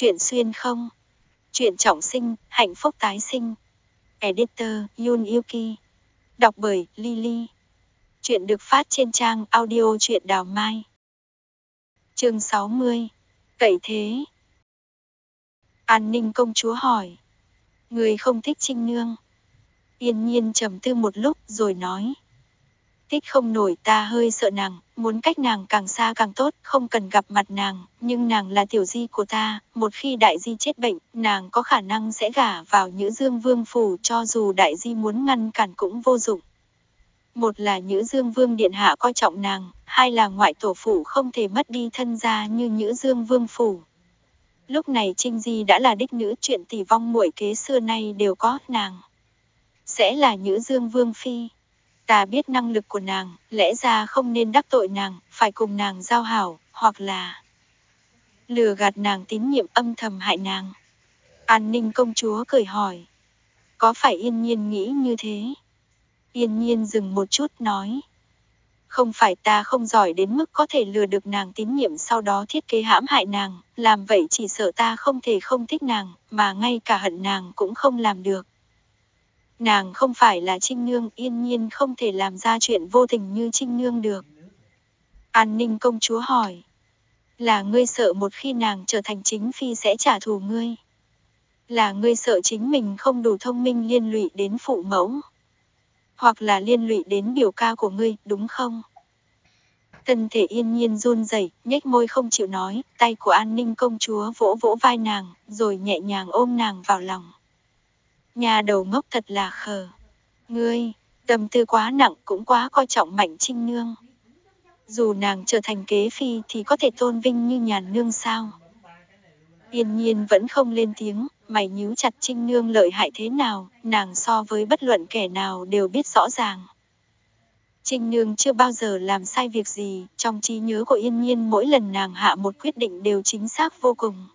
Chuyện xuyên không? Chuyện trọng sinh, hạnh phúc tái sinh. Editor Yun Yuki. Đọc bởi Lily. Chuyện được phát trên trang audio truyện đào mai. Chương 60. Cậy thế. An ninh công chúa hỏi. Người không thích trinh nương. Yên nhiên trầm tư một lúc rồi nói. Thích không nổi ta hơi sợ nàng, muốn cách nàng càng xa càng tốt, không cần gặp mặt nàng, nhưng nàng là tiểu di của ta, một khi đại di chết bệnh, nàng có khả năng sẽ gả vào Nhữ Dương Vương phủ cho dù đại di muốn ngăn cản cũng vô dụng. Một là Nhữ Dương Vương Điện Hạ coi trọng nàng, hai là ngoại tổ phủ không thể mất đi thân gia như Nhữ Dương Vương phủ. Lúc này Trinh Di đã là đích nữ chuyện tỷ vong muội kế xưa nay đều có nàng. Sẽ là Nhữ Dương Vương Phi. Ta biết năng lực của nàng, lẽ ra không nên đắc tội nàng, phải cùng nàng giao hảo, hoặc là lừa gạt nàng tín nhiệm âm thầm hại nàng. An ninh công chúa cười hỏi. Có phải yên nhiên nghĩ như thế? Yên nhiên dừng một chút nói. Không phải ta không giỏi đến mức có thể lừa được nàng tín nhiệm sau đó thiết kế hãm hại nàng, làm vậy chỉ sợ ta không thể không thích nàng, mà ngay cả hận nàng cũng không làm được. Nàng không phải là Trinh Nương, yên nhiên không thể làm ra chuyện vô tình như Trinh Nương được. An ninh công chúa hỏi. Là ngươi sợ một khi nàng trở thành chính phi sẽ trả thù ngươi. Là ngươi sợ chính mình không đủ thông minh liên lụy đến phụ mẫu. Hoặc là liên lụy đến biểu ca của ngươi, đúng không? Thân thể yên nhiên run rẩy, nhếch môi không chịu nói, tay của an ninh công chúa vỗ vỗ vai nàng, rồi nhẹ nhàng ôm nàng vào lòng. Nhà đầu ngốc thật là khờ. Ngươi, tâm tư quá nặng cũng quá coi trọng mạnh trinh nương. Dù nàng trở thành kế phi thì có thể tôn vinh như nhàn nương sao. Yên nhiên vẫn không lên tiếng, mày nhíu chặt trinh nương lợi hại thế nào, nàng so với bất luận kẻ nào đều biết rõ ràng. Trinh Nương chưa bao giờ làm sai việc gì, trong trí nhớ của Yên Nhiên mỗi lần nàng hạ một quyết định đều chính xác vô cùng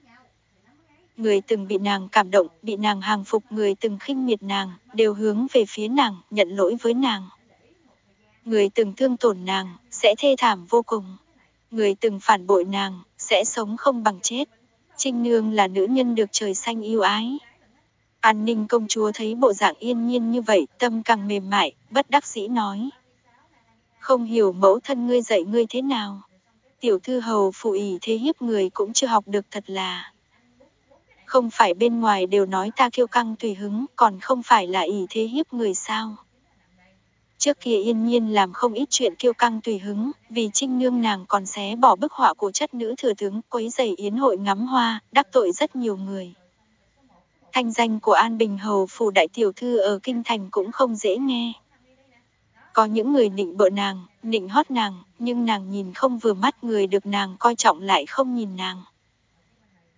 người từng bị nàng cảm động, bị nàng hàng phục, người từng khinh miệt nàng, đều hướng về phía nàng, nhận lỗi với nàng. Người từng thương tổn nàng, sẽ thê thảm vô cùng. Người từng phản bội nàng, sẽ sống không bằng chết. Trinh Nương là nữ nhân được trời xanh yêu ái. An ninh công chúa thấy bộ dạng yên nhiên như vậy, tâm càng mềm mại, bất đắc dĩ nói. Không hiểu mẫu thân ngươi dạy ngươi thế nào. Tiểu thư hầu phụ ý thế hiếp người cũng chưa học được thật là. Không phải bên ngoài đều nói ta kiêu căng tùy hứng, còn không phải là ỷ thế hiếp người sao. Trước kia yên nhiên làm không ít chuyện kiêu căng tùy hứng, vì trinh nương nàng còn xé bỏ bức họa của chất nữ thừa tướng quấy giày yến hội ngắm hoa, đắc tội rất nhiều người. Thanh danh của An Bình Hầu phủ đại tiểu thư ở Kinh Thành cũng không dễ nghe. Có những người nịnh bợ nàng, nịnh hót nàng, nhưng nàng nhìn không vừa mắt người được nàng coi trọng lại không nhìn nàng.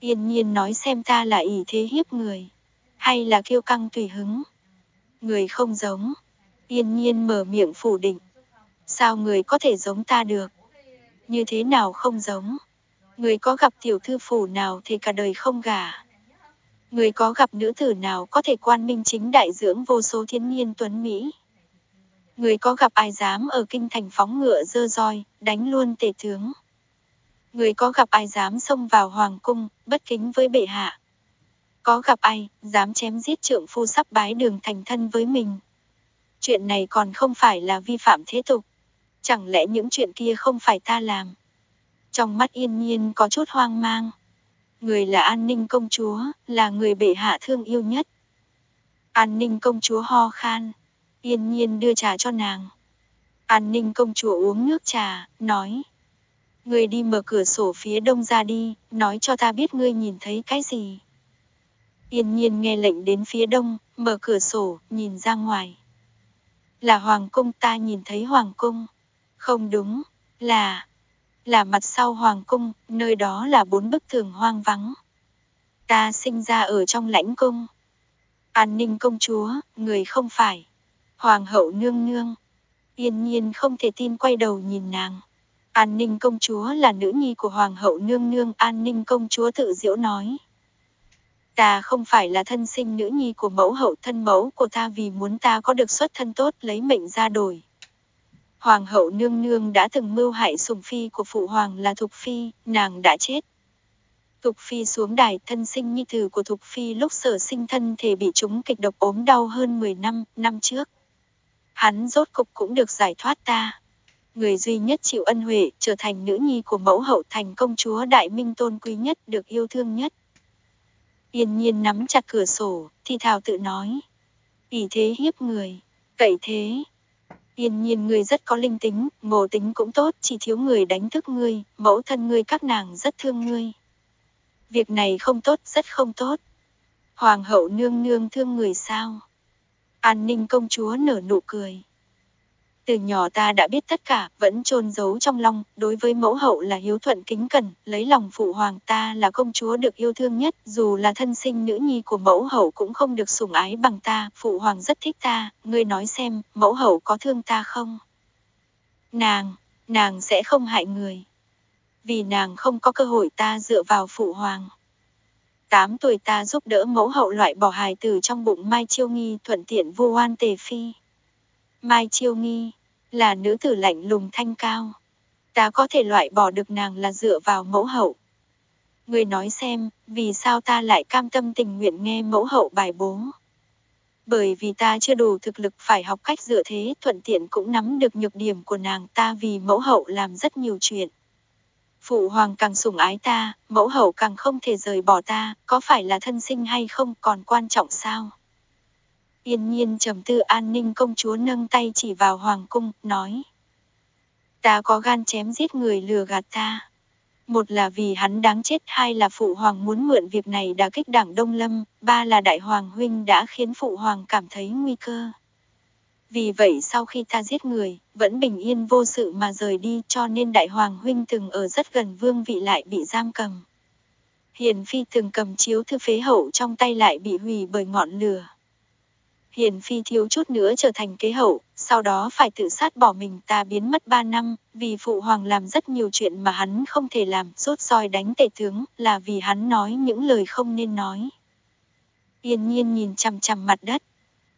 Yên nhiên nói xem ta là ỷ thế hiếp người, hay là kiêu căng tùy hứng. Người không giống. Yên nhiên mở miệng phủ định. Sao người có thể giống ta được? Như thế nào không giống? Người có gặp tiểu thư phủ nào thì cả đời không gả. Người có gặp nữ tử nào có thể quan minh chính đại dưỡng vô số thiên nhiên tuấn Mỹ. Người có gặp ai dám ở kinh thành phóng ngựa dơ roi, đánh luôn tể tướng người có gặp ai dám xông vào hoàng cung, bất kính với bệ hạ. Có gặp ai, dám chém giết trượng phu sắp bái đường thành thân với mình. Chuyện này còn không phải là vi phạm thế tục. Chẳng lẽ những chuyện kia không phải ta làm. Trong mắt yên nhiên có chút hoang mang. Người là an ninh công chúa, là người bệ hạ thương yêu nhất. An ninh công chúa ho khan. Yên nhiên đưa trà cho nàng. An ninh công chúa uống nước trà, nói. Ngươi đi mở cửa sổ phía đông ra đi, nói cho ta biết ngươi nhìn thấy cái gì. Yên nhiên nghe lệnh đến phía đông, mở cửa sổ, nhìn ra ngoài. Là hoàng cung ta nhìn thấy hoàng cung. Không đúng, là... Là mặt sau hoàng cung, nơi đó là bốn bức tường hoang vắng. Ta sinh ra ở trong lãnh cung. An ninh công chúa, người không phải. Hoàng hậu nương nương. Yên nhiên không thể tin quay đầu nhìn nàng. An ninh công chúa là nữ nhi của hoàng hậu nương nương an ninh công chúa tự diễu nói. Ta không phải là thân sinh nữ nhi của mẫu hậu thân mẫu của ta vì muốn ta có được xuất thân tốt lấy mệnh ra đổi. Hoàng hậu nương nương đã từng mưu hại sùng phi của phụ hoàng là Thục Phi, nàng đã chết. Thục Phi xuống đài thân sinh nhi tử của Thục Phi lúc sở sinh thân thể bị chúng kịch độc ốm đau hơn 10 năm, năm trước. Hắn rốt cục cũng được giải thoát ta. Người duy nhất chịu ân huệ trở thành nữ nhi của mẫu hậu thành công chúa đại minh tôn quý nhất được yêu thương nhất. Yên nhiên nắm chặt cửa sổ, thì thào tự nói. ỷ thế hiếp người, cậy thế. Yên nhiên người rất có linh tính, ngộ tính cũng tốt, chỉ thiếu người đánh thức ngươi, mẫu thân ngươi các nàng rất thương ngươi. Việc này không tốt, rất không tốt. Hoàng hậu nương nương thương người sao? An ninh công chúa nở nụ cười. Từ nhỏ ta đã biết tất cả, vẫn chôn giấu trong lòng, đối với mẫu hậu là hiếu thuận kính cẩn, lấy lòng phụ hoàng ta là công chúa được yêu thương nhất, dù là thân sinh nữ nhi của mẫu hậu cũng không được sủng ái bằng ta, phụ hoàng rất thích ta, ngươi nói xem, mẫu hậu có thương ta không? Nàng, nàng sẽ không hại người. Vì nàng không có cơ hội ta dựa vào phụ hoàng. 8 tuổi ta giúp đỡ mẫu hậu loại bỏ hài tử trong bụng Mai Chiêu Nghi thuận tiện vô oan tề phi. Mai Chiêu Nghi, là nữ tử lạnh lùng thanh cao. Ta có thể loại bỏ được nàng là dựa vào mẫu hậu. Người nói xem, vì sao ta lại cam tâm tình nguyện nghe mẫu hậu bài bố. Bởi vì ta chưa đủ thực lực phải học cách dựa thế, thuận tiện cũng nắm được nhược điểm của nàng ta vì mẫu hậu làm rất nhiều chuyện. Phụ hoàng càng sủng ái ta, mẫu hậu càng không thể rời bỏ ta, có phải là thân sinh hay không còn quan trọng sao? Yên nhiên trầm tư an ninh công chúa nâng tay chỉ vào hoàng cung, nói. Ta có gan chém giết người lừa gạt ta. Một là vì hắn đáng chết, hai là phụ hoàng muốn mượn việc này đã kích đảng Đông Lâm, ba là đại hoàng huynh đã khiến phụ hoàng cảm thấy nguy cơ. Vì vậy sau khi ta giết người, vẫn bình yên vô sự mà rời đi cho nên đại hoàng huynh từng ở rất gần vương vị lại bị giam cầm. Hiền phi từng cầm chiếu thư phế hậu trong tay lại bị hủy bởi ngọn lửa. Hiền Phi thiếu chút nữa trở thành kế hậu, sau đó phải tự sát bỏ mình ta biến mất 3 năm, vì Phụ Hoàng làm rất nhiều chuyện mà hắn không thể làm, rốt roi đánh tể tướng, là vì hắn nói những lời không nên nói. Yên nhiên nhìn chằm chằm mặt đất.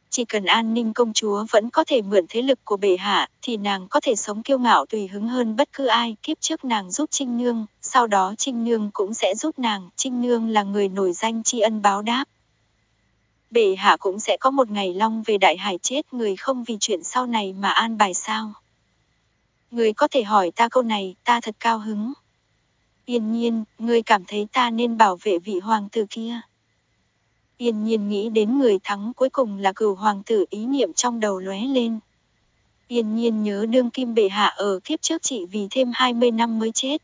Chỉ cần an ninh công chúa vẫn có thể mượn thế lực của bệ hạ, thì nàng có thể sống kiêu ngạo tùy hứng hơn bất cứ ai. Kiếp trước nàng giúp Trinh Nương, sau đó Trinh Nương cũng sẽ giúp nàng. Trinh Nương là người nổi danh tri ân báo đáp bệ hạ cũng sẽ có một ngày long về đại hải chết người không vì chuyện sau này mà an bài sao. Người có thể hỏi ta câu này, ta thật cao hứng. Yên nhiên, người cảm thấy ta nên bảo vệ vị hoàng tử kia. Yên nhiên nghĩ đến người thắng cuối cùng là cửu hoàng tử ý niệm trong đầu lóe lên. Yên nhiên nhớ đương kim bệ hạ ở kiếp trước chị vì thêm 20 năm mới chết.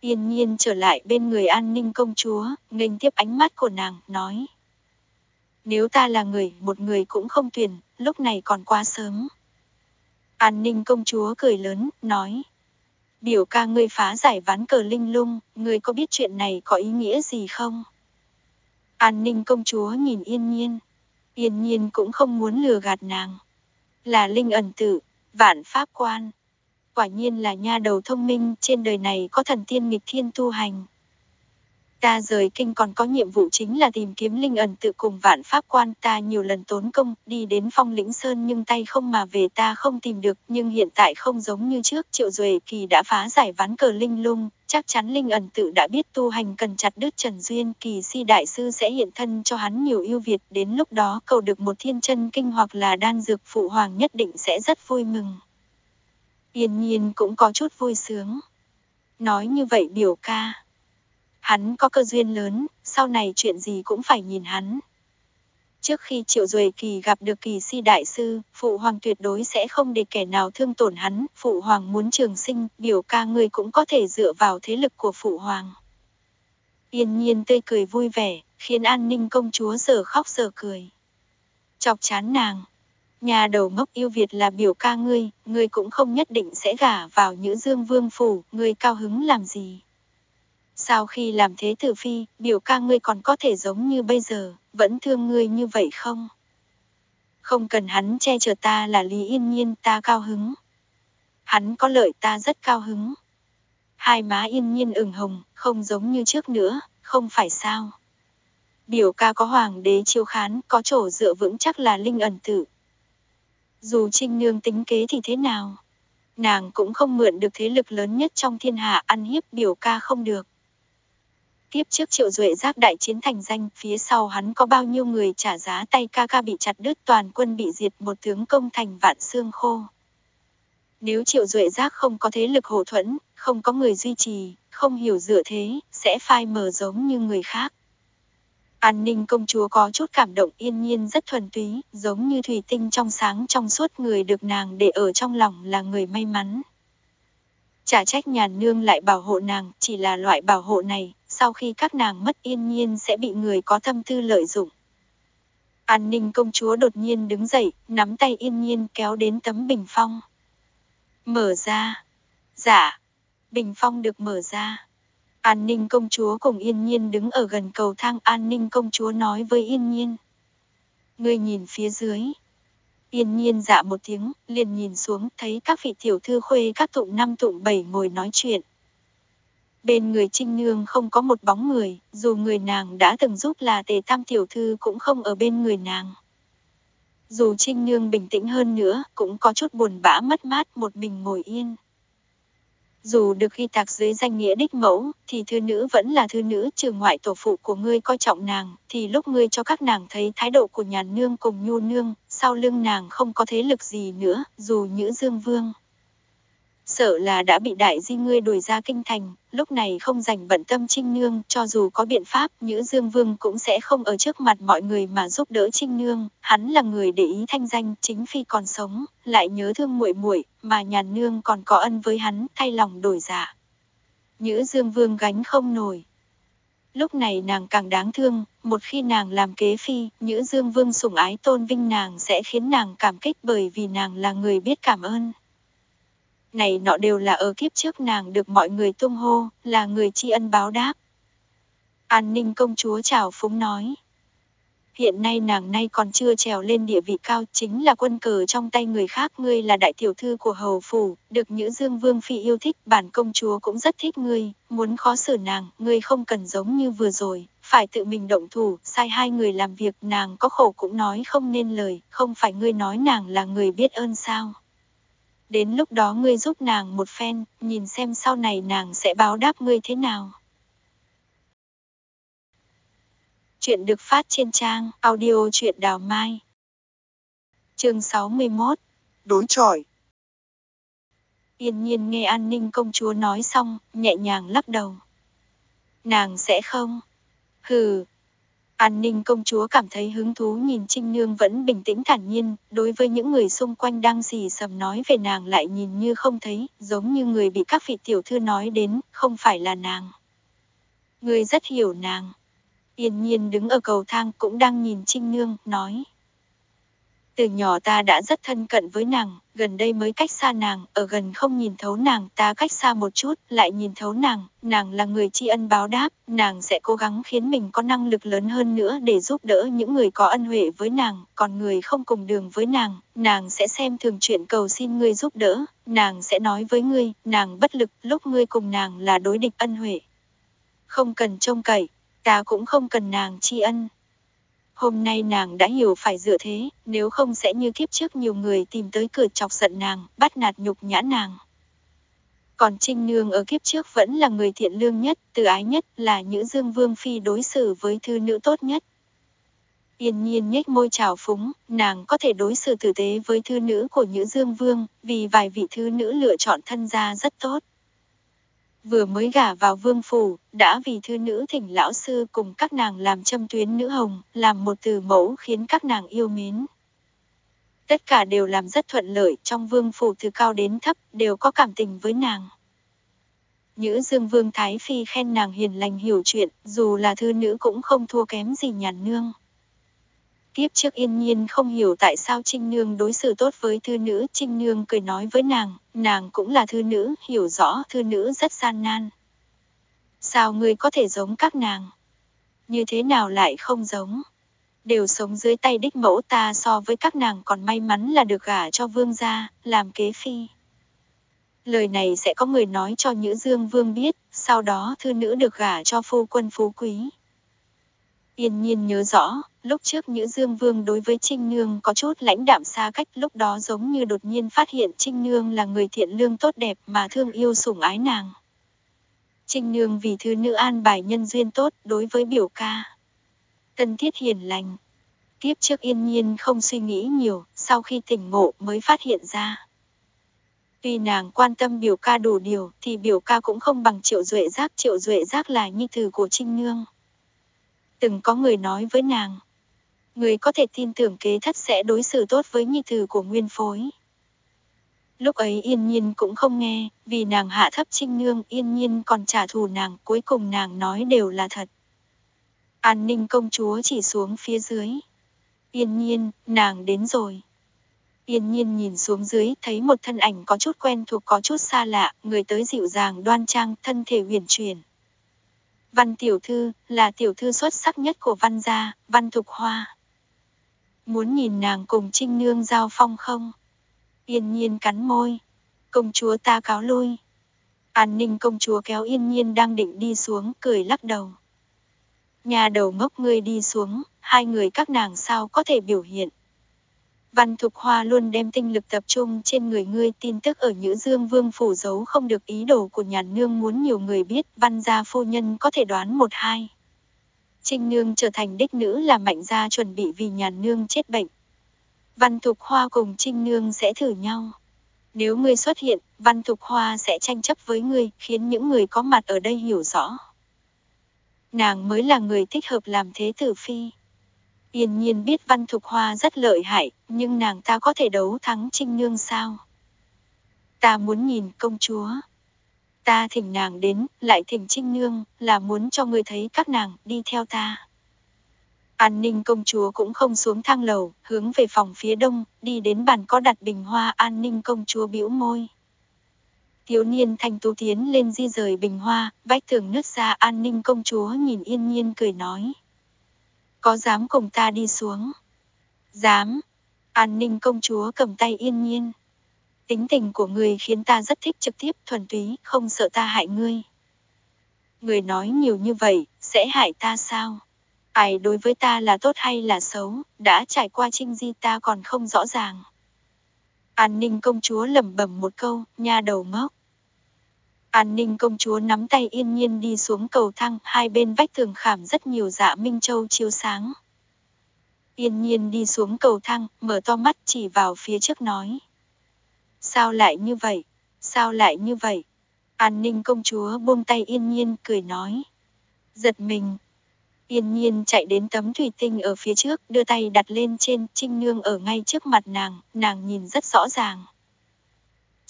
Yên nhiên trở lại bên người an ninh công chúa, nghênh tiếp ánh mắt của nàng, nói. Nếu ta là người, một người cũng không tuyển, lúc này còn quá sớm. An ninh công chúa cười lớn, nói. Biểu ca ngươi phá giải ván cờ linh lung, ngươi có biết chuyện này có ý nghĩa gì không? An ninh công chúa nhìn yên nhiên. Yên nhiên cũng không muốn lừa gạt nàng. Là linh ẩn tử, vạn pháp quan. Quả nhiên là nha đầu thông minh, trên đời này có thần tiên nghịch thiên tu hành. Ta rời kinh còn có nhiệm vụ chính là tìm kiếm linh ẩn tự cùng vạn pháp quan. Ta nhiều lần tốn công, đi đến phong lĩnh sơn nhưng tay không mà về, ta không tìm được, nhưng hiện tại không giống như trước. Triệu duệ kỳ đã phá giải ván cờ linh lung, chắc chắn linh ẩn tự đã biết tu hành cần chặt đứt trần duyên. Kỳ si đại sư sẽ hiện thân cho hắn nhiều ưu việt, đến lúc đó cầu được một thiên chân kinh hoặc là đan dược phụ hoàng nhất định sẽ rất vui mừng. Yên nhiên cũng có chút vui sướng. Nói như vậy biểu ca. Hắn có cơ duyên lớn, sau này chuyện gì cũng phải nhìn hắn. Trước khi Triệu Duệ Kỳ gặp được kỳ si đại sư, Phụ Hoàng tuyệt đối sẽ không để kẻ nào thương tổn hắn, Phụ Hoàng muốn trường sinh, biểu ca người cũng có thể dựa vào thế lực của Phụ Hoàng. Yên nhiên tươi cười vui vẻ, khiến an ninh công chúa giờ khóc giờ cười. Chọc chán nàng. Nhà đầu ngốc yêu Việt là biểu ca ngươi, ngươi cũng không nhất định sẽ gả vào những dương vương phủ, ngươi cao hứng làm gì. Sau khi làm thế tử phi, biểu ca ngươi còn có thể giống như bây giờ, vẫn thương ngươi như vậy không? Không cần hắn che chở ta là Lý Yên Nhiên ta cao hứng. Hắn có lợi ta rất cao hứng. Hai má Yên Nhiên ửng hồng, không giống như trước nữa, không phải sao? Biểu ca có hoàng đế chiêu khán, có chỗ dựa vững chắc là linh ẩn tử. Dù trinh nương tính kế thì thế nào? Nàng cũng không mượn được thế lực lớn nhất trong thiên hạ ăn hiếp biểu ca không được. Kiếp trước triệu duệ giáp đại chiến thành danh, phía sau hắn có bao nhiêu người trả giá tay ca ca bị chặt đứt toàn quân bị diệt một tướng công thành vạn xương khô. Nếu triệu duệ giác không có thế lực hậu thuẫn, không có người duy trì, không hiểu dựa thế, sẽ phai mờ giống như người khác. An ninh công chúa có chút cảm động yên nhiên rất thuần túy, giống như thủy tinh trong sáng trong suốt người được nàng để ở trong lòng là người may mắn. Chả trách nhàn nương lại bảo hộ nàng, chỉ là loại bảo hộ này, sau khi các nàng mất yên nhiên sẽ bị người có tâm tư lợi dụng. An ninh công chúa đột nhiên đứng dậy, nắm tay yên nhiên kéo đến tấm bình phong. Mở ra. Dạ. Bình phong được mở ra. An ninh công chúa cùng yên nhiên đứng ở gần cầu thang an ninh công chúa nói với yên nhiên. Ngươi nhìn phía dưới. Yên nhiên dạ một tiếng, liền nhìn xuống thấy các vị tiểu thư khuê các tụng năm tụng bảy ngồi nói chuyện. Bên người Trinh Nương không có một bóng người, dù người nàng đã từng giúp là tề tam tiểu thư cũng không ở bên người nàng. Dù Trinh Nương bình tĩnh hơn nữa, cũng có chút buồn bã mất mát một mình ngồi yên. Dù được ghi tạc dưới danh nghĩa đích mẫu, thì thư nữ vẫn là thư nữ trừ ngoại tổ phụ của ngươi coi trọng nàng, thì lúc ngươi cho các nàng thấy thái độ của nhà nương cùng nhu nương, sau lưng nàng không có thế lực gì nữa, dù Nhữ Dương Vương. Sợ là đã bị đại di ngươi đuổi ra kinh thành, lúc này không dành bận tâm Trinh Nương, cho dù có biện pháp, Nhữ Dương Vương cũng sẽ không ở trước mặt mọi người mà giúp đỡ Trinh Nương, hắn là người để ý thanh danh, chính phi còn sống, lại nhớ thương muội muội, mà nhàn nương còn có ân với hắn, thay lòng đổi dạ. Nhữ Dương Vương gánh không nổi. Lúc này nàng càng đáng thương, một khi nàng làm kế phi, Nhữ Dương Vương sủng ái tôn vinh nàng sẽ khiến nàng cảm kích bởi vì nàng là người biết cảm ơn này nọ đều là ở kiếp trước nàng được mọi người tung hô, là người tri ân báo đáp. An ninh công chúa chào phúng nói. Hiện nay nàng nay còn chưa trèo lên địa vị cao chính là quân cờ trong tay người khác ngươi là đại tiểu thư của hầu phủ, được Nhữ Dương Vương Phi yêu thích, bản công chúa cũng rất thích ngươi, muốn khó xử nàng, ngươi không cần giống như vừa rồi, phải tự mình động thủ, sai hai người làm việc nàng có khổ cũng nói không nên lời, không phải ngươi nói nàng là người biết ơn sao đến lúc đó ngươi giúp nàng một phen, nhìn xem sau này nàng sẽ báo đáp ngươi thế nào. Chuyện được phát trên trang audio truyện đào mai. Chương 61 Đối chọi Yên nhiên nghe an ninh công chúa nói xong, nhẹ nhàng lắc đầu. Nàng sẽ không. Hừ, An ninh công chúa cảm thấy hứng thú nhìn Trinh Nương vẫn bình tĩnh thản nhiên, đối với những người xung quanh đang gì sầm nói về nàng lại nhìn như không thấy, giống như người bị các vị tiểu thư nói đến, không phải là nàng. Người rất hiểu nàng. Yên nhiên đứng ở cầu thang cũng đang nhìn Trinh Nương, nói. Từ nhỏ ta đã rất thân cận với nàng, gần đây mới cách xa nàng, ở gần không nhìn thấu nàng, ta cách xa một chút, lại nhìn thấu nàng, nàng là người tri ân báo đáp, nàng sẽ cố gắng khiến mình có năng lực lớn hơn nữa để giúp đỡ những người có ân huệ với nàng, còn người không cùng đường với nàng, nàng sẽ xem thường chuyện cầu xin ngươi giúp đỡ, nàng sẽ nói với ngươi, nàng bất lực, lúc ngươi cùng nàng là đối địch ân huệ. Không cần trông cậy, ta cũng không cần nàng tri ân, Hôm nay nàng đã hiểu phải dựa thế, nếu không sẽ như kiếp trước nhiều người tìm tới cửa chọc giận nàng, bắt nạt nhục nhã nàng. Còn Trinh Nương ở kiếp trước vẫn là người thiện lương nhất, từ ái nhất, là nữ dương vương phi đối xử với thư nữ tốt nhất. Yên nhiên nhếch môi trào phúng, nàng có thể đối xử tử tế với thư nữ của nữ dương vương, vì vài vị thư nữ lựa chọn thân gia rất tốt vừa mới gả vào vương phủ, đã vì thư nữ thỉnh lão sư cùng các nàng làm châm tuyến nữ hồng, làm một từ mẫu khiến các nàng yêu mến. Tất cả đều làm rất thuận lợi trong vương phủ từ cao đến thấp, đều có cảm tình với nàng. Nhữ dương vương Thái Phi khen nàng hiền lành hiểu chuyện, dù là thư nữ cũng không thua kém gì nhàn nương. Tiếp trước yên nhiên không hiểu tại sao Trinh Nương đối xử tốt với thư nữ, Trinh Nương cười nói với nàng, nàng cũng là thư nữ, hiểu rõ thư nữ rất gian nan. Sao ngươi có thể giống các nàng? Như thế nào lại không giống? Đều sống dưới tay đích mẫu ta so với các nàng còn may mắn là được gả cho vương gia, làm kế phi. Lời này sẽ có người nói cho Nhữ Dương Vương biết, sau đó thư nữ được gả cho phu quân phú quý. Yên nhiên nhớ rõ, lúc trước Nhữ Dương Vương đối với Trinh Nương có chút lãnh đạm xa cách lúc đó giống như đột nhiên phát hiện Trinh Nương là người thiện lương tốt đẹp mà thương yêu sủng ái nàng. Trinh Nương vì thư nữ an bài nhân duyên tốt đối với biểu ca. Tân thiết hiền lành. Tiếp trước yên nhiên không suy nghĩ nhiều, sau khi tỉnh ngộ mới phát hiện ra. Tuy nàng quan tâm biểu ca đủ điều thì biểu ca cũng không bằng triệu duệ giác. Triệu duệ giác là nhi tử của Trinh Nương. Từng có người nói với nàng. Người có thể tin tưởng kế thất sẽ đối xử tốt với nhi tử của nguyên phối. Lúc ấy yên nhiên cũng không nghe, vì nàng hạ thấp trinh nương yên nhiên còn trả thù nàng, cuối cùng nàng nói đều là thật. An ninh công chúa chỉ xuống phía dưới. Yên nhiên, nàng đến rồi. Yên nhiên nhìn xuống dưới, thấy một thân ảnh có chút quen thuộc có chút xa lạ, người tới dịu dàng đoan trang, thân thể huyền chuyển. Văn tiểu thư, là tiểu thư xuất sắc nhất của văn gia, văn thục hoa. Muốn nhìn nàng cùng trinh nương giao phong không? Yên nhiên cắn môi. Công chúa ta cáo lui. An ninh công chúa kéo yên nhiên đang định đi xuống, cười lắc đầu. Nhà đầu ngốc ngươi đi xuống, hai người các nàng sao có thể biểu hiện. Văn Thục Hoa luôn đem tinh lực tập trung trên người ngươi tin tức ở Nhữ Dương Vương phủ giấu không được ý đồ của nhà nương muốn nhiều người biết, văn gia phu nhân có thể đoán một hai. Trinh nương trở thành đích nữ là mạnh gia chuẩn bị vì nhà nương chết bệnh. Văn Thục Hoa cùng Trinh Nương sẽ thử nhau. Nếu ngươi xuất hiện, Văn Thục Hoa sẽ tranh chấp với ngươi, khiến những người có mặt ở đây hiểu rõ. Nàng mới là người thích hợp làm thế tử phi. Yên nhiên biết Văn Thục Hoa rất lợi hại, nhưng nàng ta có thể đấu thắng Trinh Nương sao? Ta muốn nhìn công chúa. Ta thỉnh nàng đến, lại thỉnh Trinh Nương, là muốn cho người thấy các nàng đi theo ta. An ninh công chúa cũng không xuống thang lầu, hướng về phòng phía đông, đi đến bàn có đặt bình hoa an ninh công chúa bĩu môi. Thiếu niên thanh tú tiến lên di rời bình hoa, vách tường nứt ra an ninh công chúa nhìn yên nhiên cười nói. Có dám cùng ta đi xuống? Dám. An ninh công chúa cầm tay yên nhiên. Tính tình của người khiến ta rất thích trực tiếp thuần túy, không sợ ta hại ngươi. Người nói nhiều như vậy, sẽ hại ta sao? Ai đối với ta là tốt hay là xấu, đã trải qua trinh di ta còn không rõ ràng. An ninh công chúa lẩm bẩm một câu, nha đầu ngốc. An ninh công chúa nắm tay yên nhiên đi xuống cầu thang, hai bên vách tường khảm rất nhiều dạ Minh Châu chiếu sáng. Yên nhiên đi xuống cầu thang, mở to mắt chỉ vào phía trước nói. Sao lại như vậy? Sao lại như vậy? An ninh công chúa buông tay yên nhiên cười nói. Giật mình, Yên nhiên chạy đến tấm thủy tinh ở phía trước, đưa tay đặt lên trên, Trinh Nương ở ngay trước mặt nàng, nàng nhìn rất rõ ràng.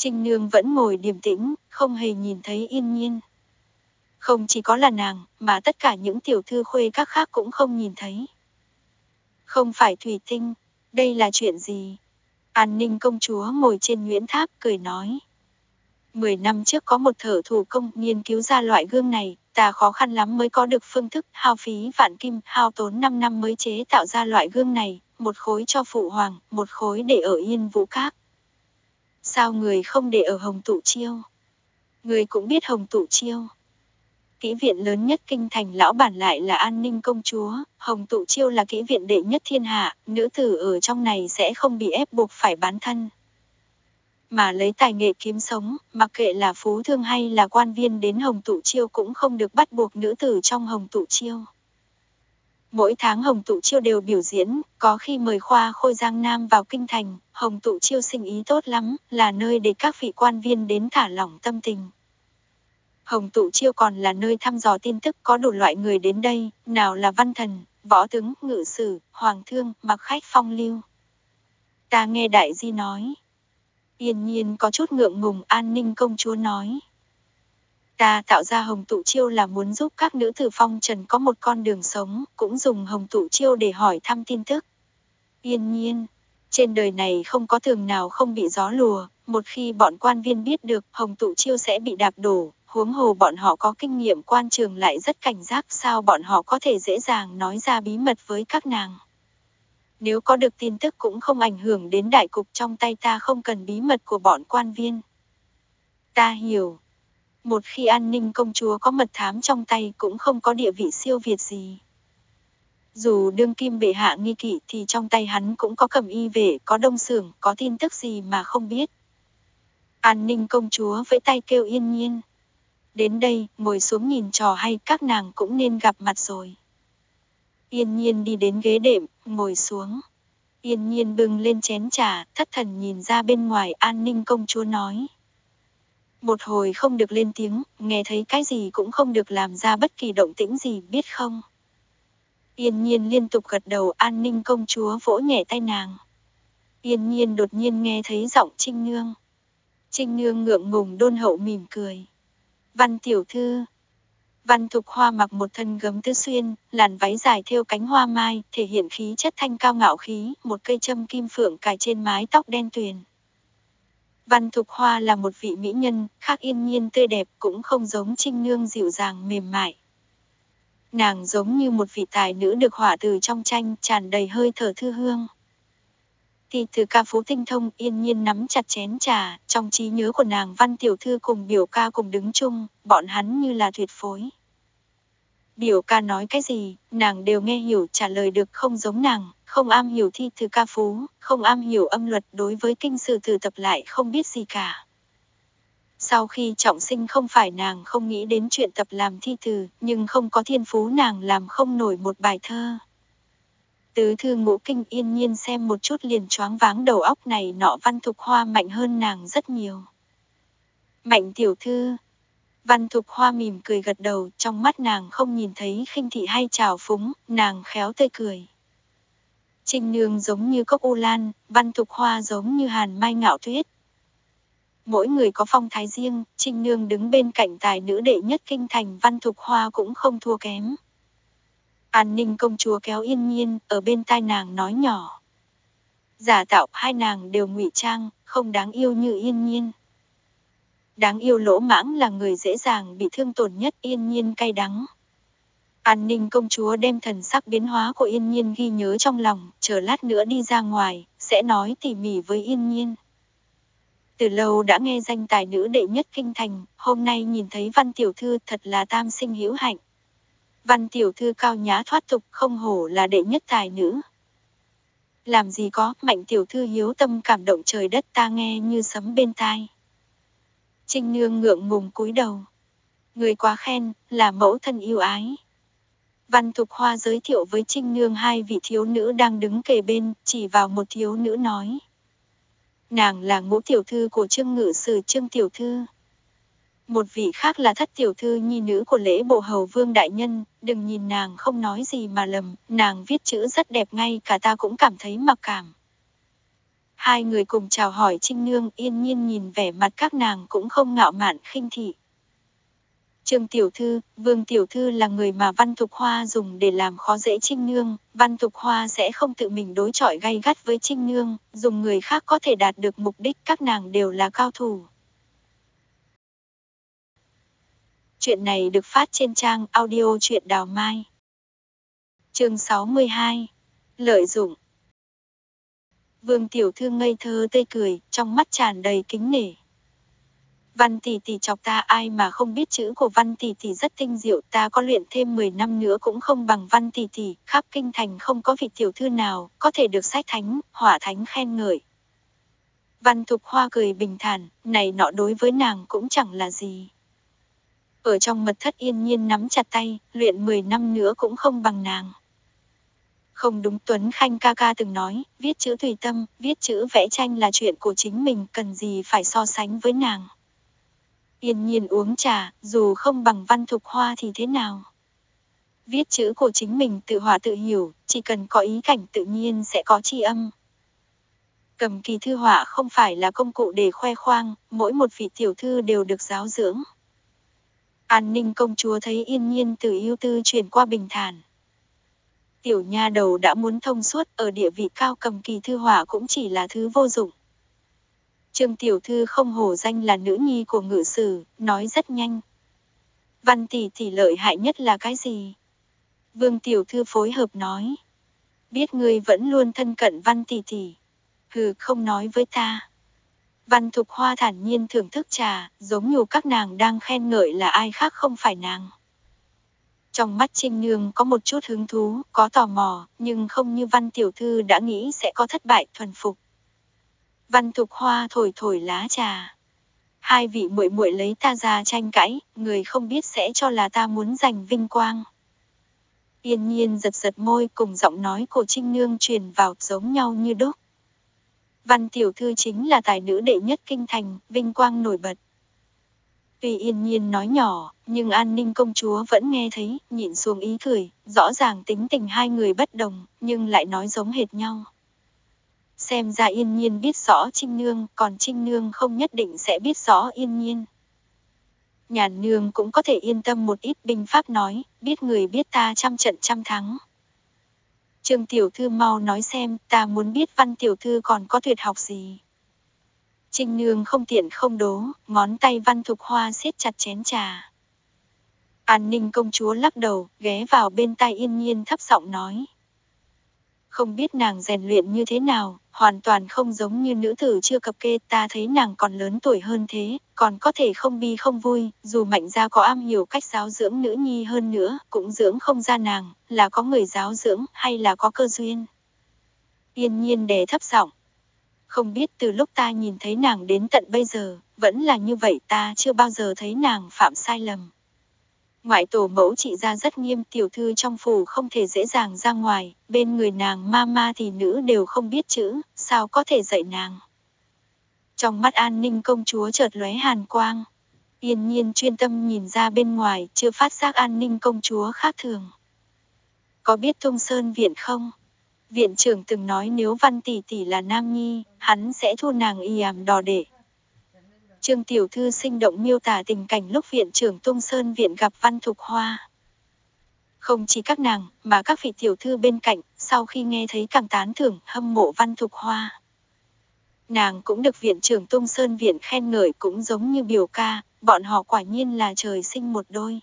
Trinh Nương vẫn ngồi điềm tĩnh, không hề nhìn thấy yên nhiên. Không chỉ có là nàng, mà tất cả những tiểu thư khuê các khác cũng không nhìn thấy. Không phải thủy tinh, đây là chuyện gì? An ninh công chúa ngồi trên nguyễn tháp cười nói. Mười năm trước có một thợ thủ công nghiên cứu ra loại gương này, ta khó khăn lắm mới có được phương thức hao phí vạn kim, hao tốn 5 năm mới chế tạo ra loại gương này, một khối cho phụ hoàng, một khối để ở yên vũ các. Sao người không để ở hồng tụ chiêu? Người cũng biết hồng tụ chiêu. Kỹ viện lớn nhất kinh thành lão bản lại là an ninh công chúa, hồng tụ chiêu là kỹ viện đệ nhất thiên hạ, nữ tử ở trong này sẽ không bị ép buộc phải bán thân mà lấy tài nghệ kiếm sống, mặc kệ là phú thương hay là quan viên đến Hồng Tụ Chiêu cũng không được bắt buộc nữ tử trong Hồng Tụ Chiêu. Mỗi tháng Hồng Tụ Chiêu đều biểu diễn, có khi mời khoa khôi Giang Nam vào kinh thành, Hồng Tụ Chiêu sinh ý tốt lắm, là nơi để các vị quan viên đến thả lỏng tâm tình. Hồng Tụ Chiêu còn là nơi thăm dò tin tức có đủ loại người đến đây, nào là văn thần, võ tướng, ngự sử, hoàng thương, mặc khách phong lưu. Ta nghe đại di nói, Yên nhiên có chút ngượng ngùng an ninh công chúa nói. Ta tạo ra hồng tụ chiêu là muốn giúp các nữ tử phong trần có một con đường sống, cũng dùng hồng tụ chiêu để hỏi thăm tin tức. Yên nhiên, trên đời này không có thường nào không bị gió lùa, một khi bọn quan viên biết được hồng tụ chiêu sẽ bị đạp đổ, huống hồ bọn họ có kinh nghiệm quan trường lại rất cảnh giác sao bọn họ có thể dễ dàng nói ra bí mật với các nàng. Nếu có được tin tức cũng không ảnh hưởng đến đại cục trong tay ta không cần bí mật của bọn quan viên. Ta hiểu. Một khi an ninh công chúa có mật thám trong tay cũng không có địa vị siêu việt gì. Dù đương kim bệ hạ nghi kỵ thì trong tay hắn cũng có cầm y vệ, có đông sưởng, có tin tức gì mà không biết. An ninh công chúa với tay kêu yên nhiên. đến đây, ngồi xuống nhìn trò hay các nàng cũng nên gặp mặt rồi. Yên nhiên đi đến ghế đệm, ngồi xuống. Yên nhiên bưng lên chén trà, thất thần nhìn ra bên ngoài an ninh công chúa nói. Một hồi không được lên tiếng, nghe thấy cái gì cũng không được làm ra bất kỳ động tĩnh gì biết không. Yên nhiên liên tục gật đầu an ninh công chúa vỗ nhẹ tay nàng. Yên nhiên đột nhiên nghe thấy giọng Trinh Nương. Trinh Nương ngượng ngùng đôn hậu mỉm cười. Văn tiểu thư. Văn Thục Hoa mặc một thân gấm tứ xuyên, làn váy dài thêu cánh hoa mai, thể hiện khí chất thanh cao ngạo khí, một cây châm kim phượng cài trên mái tóc đen tuyền. Văn Thục Hoa là một vị mỹ nhân, khác yên nhiên tươi đẹp cũng không giống Trinh Nương dịu dàng mềm mại. Nàng giống như một vị tài nữ được hỏa từ trong tranh, tràn đầy hơi thở thư hương. Thì từ ca phú tinh thông yên nhiên nắm chặt chén trà, trong trí nhớ của nàng văn tiểu thư cùng biểu ca cùng đứng chung, bọn hắn như là tuyệt phối. Biểu ca nói cái gì, nàng đều nghe hiểu trả lời được không giống nàng, không am hiểu thi từ ca phú, không am hiểu âm luật đối với kinh sử từ tập lại không biết gì cả. Sau khi trọng sinh không phải nàng không nghĩ đến chuyện tập làm thi từ, nhưng không có thiên phú nàng làm không nổi một bài thơ. Tứ thư ngũ kinh yên nhiên xem một chút liền choáng váng đầu óc này nọ văn thục hoa mạnh hơn nàng rất nhiều. Mạnh tiểu thư. Văn thục hoa mỉm cười gật đầu, trong mắt nàng không nhìn thấy khinh thị hay trào phúng, nàng khéo tươi cười. Trình nương giống như cốc u lan, văn thục hoa giống như hàn mai ngạo tuyết. Mỗi người có phong thái riêng, Trình nương đứng bên cạnh tài nữ đệ nhất kinh thành văn thục hoa cũng không thua kém. An ninh công chúa kéo yên nhiên, ở bên tai nàng nói nhỏ. Giả tạo hai nàng đều ngụy trang, không đáng yêu như yên nhiên. Đáng yêu lỗ mãng là người dễ dàng bị thương tổn nhất yên nhiên cay đắng. An ninh công chúa đem thần sắc biến hóa của yên nhiên ghi nhớ trong lòng, chờ lát nữa đi ra ngoài, sẽ nói tỉ mỉ với yên nhiên. Từ lâu đã nghe danh tài nữ đệ nhất kinh thành, hôm nay nhìn thấy văn tiểu thư thật là tam sinh hữu hạnh. Văn tiểu thư cao nhã thoát tục không hổ là đệ nhất tài nữ. Làm gì có, mạnh tiểu thư hiếu tâm cảm động trời đất ta nghe như sấm bên tai. Trinh nương ngượng ngùng cúi đầu. Người quá khen, là mẫu thân yêu ái. Văn Thục Hoa giới thiệu với Trinh Nương hai vị thiếu nữ đang đứng kề bên, chỉ vào một thiếu nữ nói. Nàng là ngũ tiểu thư của Trương Ngự Sử Trương Tiểu Thư. Một vị khác là thất tiểu thư nhi nữ của lễ bộ hầu vương đại nhân, đừng nhìn nàng không nói gì mà lầm, nàng viết chữ rất đẹp ngay cả ta cũng cảm thấy mặc cảm. Hai người cùng chào hỏi Trinh Nương yên nhiên nhìn vẻ mặt các nàng cũng không ngạo mạn khinh thị. Trương Tiểu Thư, Vương Tiểu Thư là người mà Văn Thục Hoa dùng để làm khó dễ Trinh Nương, Văn Thục Hoa sẽ không tự mình đối chọi gay gắt với Trinh Nương, dùng người khác có thể đạt được mục đích các nàng đều là cao thủ. Chuyện này được phát trên trang audio truyện đào mai. chương 62 Lợi dụng Vương Tiểu Thư ngây thơ tươi cười, trong mắt tràn đầy kính nể. Văn tỷ tỷ chọc ta ai mà không biết chữ của văn tỷ tỷ rất tinh diệu ta có luyện thêm 10 năm nữa cũng không bằng văn tỷ tỷ, khắp kinh thành không có vị tiểu thư nào có thể được sách thánh, hỏa thánh khen ngợi. Văn Thục Hoa cười bình thản, này nọ đối với nàng cũng chẳng là gì. Ở trong mật thất yên nhiên nắm chặt tay, luyện 10 năm nữa cũng không bằng nàng. Không đúng Tuấn Khanh ca ca từng nói, viết chữ tùy tâm, viết chữ vẽ tranh là chuyện của chính mình, cần gì phải so sánh với nàng. Yên nhiên uống trà, dù không bằng văn thục hoa thì thế nào. Viết chữ của chính mình tự hòa tự hiểu, chỉ cần có ý cảnh tự nhiên sẽ có tri âm. Cầm kỳ thư họa không phải là công cụ để khoe khoang, mỗi một vị tiểu thư đều được giáo dưỡng. An ninh công chúa thấy yên nhiên từ yêu tư chuyển qua bình thản. Tiểu nha đầu đã muốn thông suốt ở địa vị cao cầm kỳ thư hỏa cũng chỉ là thứ vô dụng. Trương Tiểu Thư không hổ danh là nữ nhi của ngự sử, nói rất nhanh. Văn tỷ tỷ lợi hại nhất là cái gì? Vương Tiểu Thư phối hợp nói. Biết ngươi vẫn luôn thân cận văn tỷ tỷ. Hừ không nói với ta. Văn Thục Hoa thản nhiên thưởng thức trà, giống như các nàng đang khen ngợi là ai khác không phải nàng. Trong mắt Trinh Nương có một chút hứng thú, có tò mò, nhưng không như Văn Tiểu Thư đã nghĩ sẽ có thất bại thuần phục. Văn Thục Hoa thổi thổi lá trà. hai vị muội muội lấy ta ra tranh cãi, người không biết sẽ cho là ta muốn giành vinh quang. Yên nhiên giật giật môi cùng giọng nói của Trinh Nương truyền vào giống nhau như đúc. Văn tiểu thư chính là tài nữ đệ nhất kinh thành, vinh quang nổi bật. Tuy yên nhiên nói nhỏ, nhưng an ninh công chúa vẫn nghe thấy, nhịn xuống ý cười, rõ ràng tính tình hai người bất đồng, nhưng lại nói giống hệt nhau. Xem ra yên nhiên biết rõ Trinh Nương, còn Trinh Nương không nhất định sẽ biết rõ yên nhiên. Nhàn nương cũng có thể yên tâm một ít binh pháp nói, biết người biết ta trăm trận trăm thắng. Trương tiểu thư mau nói xem, ta muốn biết văn tiểu thư còn có tuyệt học gì. Trinh nương không tiện không đố, ngón tay văn thục hoa siết chặt chén trà. An ninh công chúa lắc đầu, ghé vào bên tai yên nhiên thấp giọng nói. Không biết nàng rèn luyện như thế nào, hoàn toàn không giống như nữ tử chưa cập kê, ta thấy nàng còn lớn tuổi hơn thế, còn có thể không bi không vui, dù mạnh gia có am hiểu cách giáo dưỡng nữ nhi hơn nữa, cũng dưỡng không ra nàng, là có người giáo dưỡng, hay là có cơ duyên. Yên nhiên đè thấp giọng. Không biết từ lúc ta nhìn thấy nàng đến tận bây giờ, vẫn là như vậy ta chưa bao giờ thấy nàng phạm sai lầm. Ngoại tổ mẫu trị ra rất nghiêm tiểu thư trong phủ không thể dễ dàng ra ngoài, bên người nàng ma ma thì nữ đều không biết chữ, sao có thể dạy nàng. Trong mắt an ninh công chúa chợt lóe hàn quang. Yên nhiên chuyên tâm nhìn ra bên ngoài, chưa phát giác an ninh công chúa khác thường. Có biết Tung Sơn Viện không? Viện trưởng từng nói nếu Văn Tỷ Tỷ là Nam Nhi, hắn sẽ thu nàng y ảm đò đệ. Trương Tiểu Thư sinh động miêu tả tình cảnh lúc viện trưởng Tung Sơn Viện gặp Văn Thục Hoa. Không chỉ các nàng, mà các vị tiểu thư bên cạnh, sau khi nghe thấy càng tán thưởng, hâm mộ Văn Thục Hoa. Nàng cũng được viện trưởng Tung Sơn Viện khen ngợi cũng giống như biểu ca, bọn họ quả nhiên là trời sinh một đôi.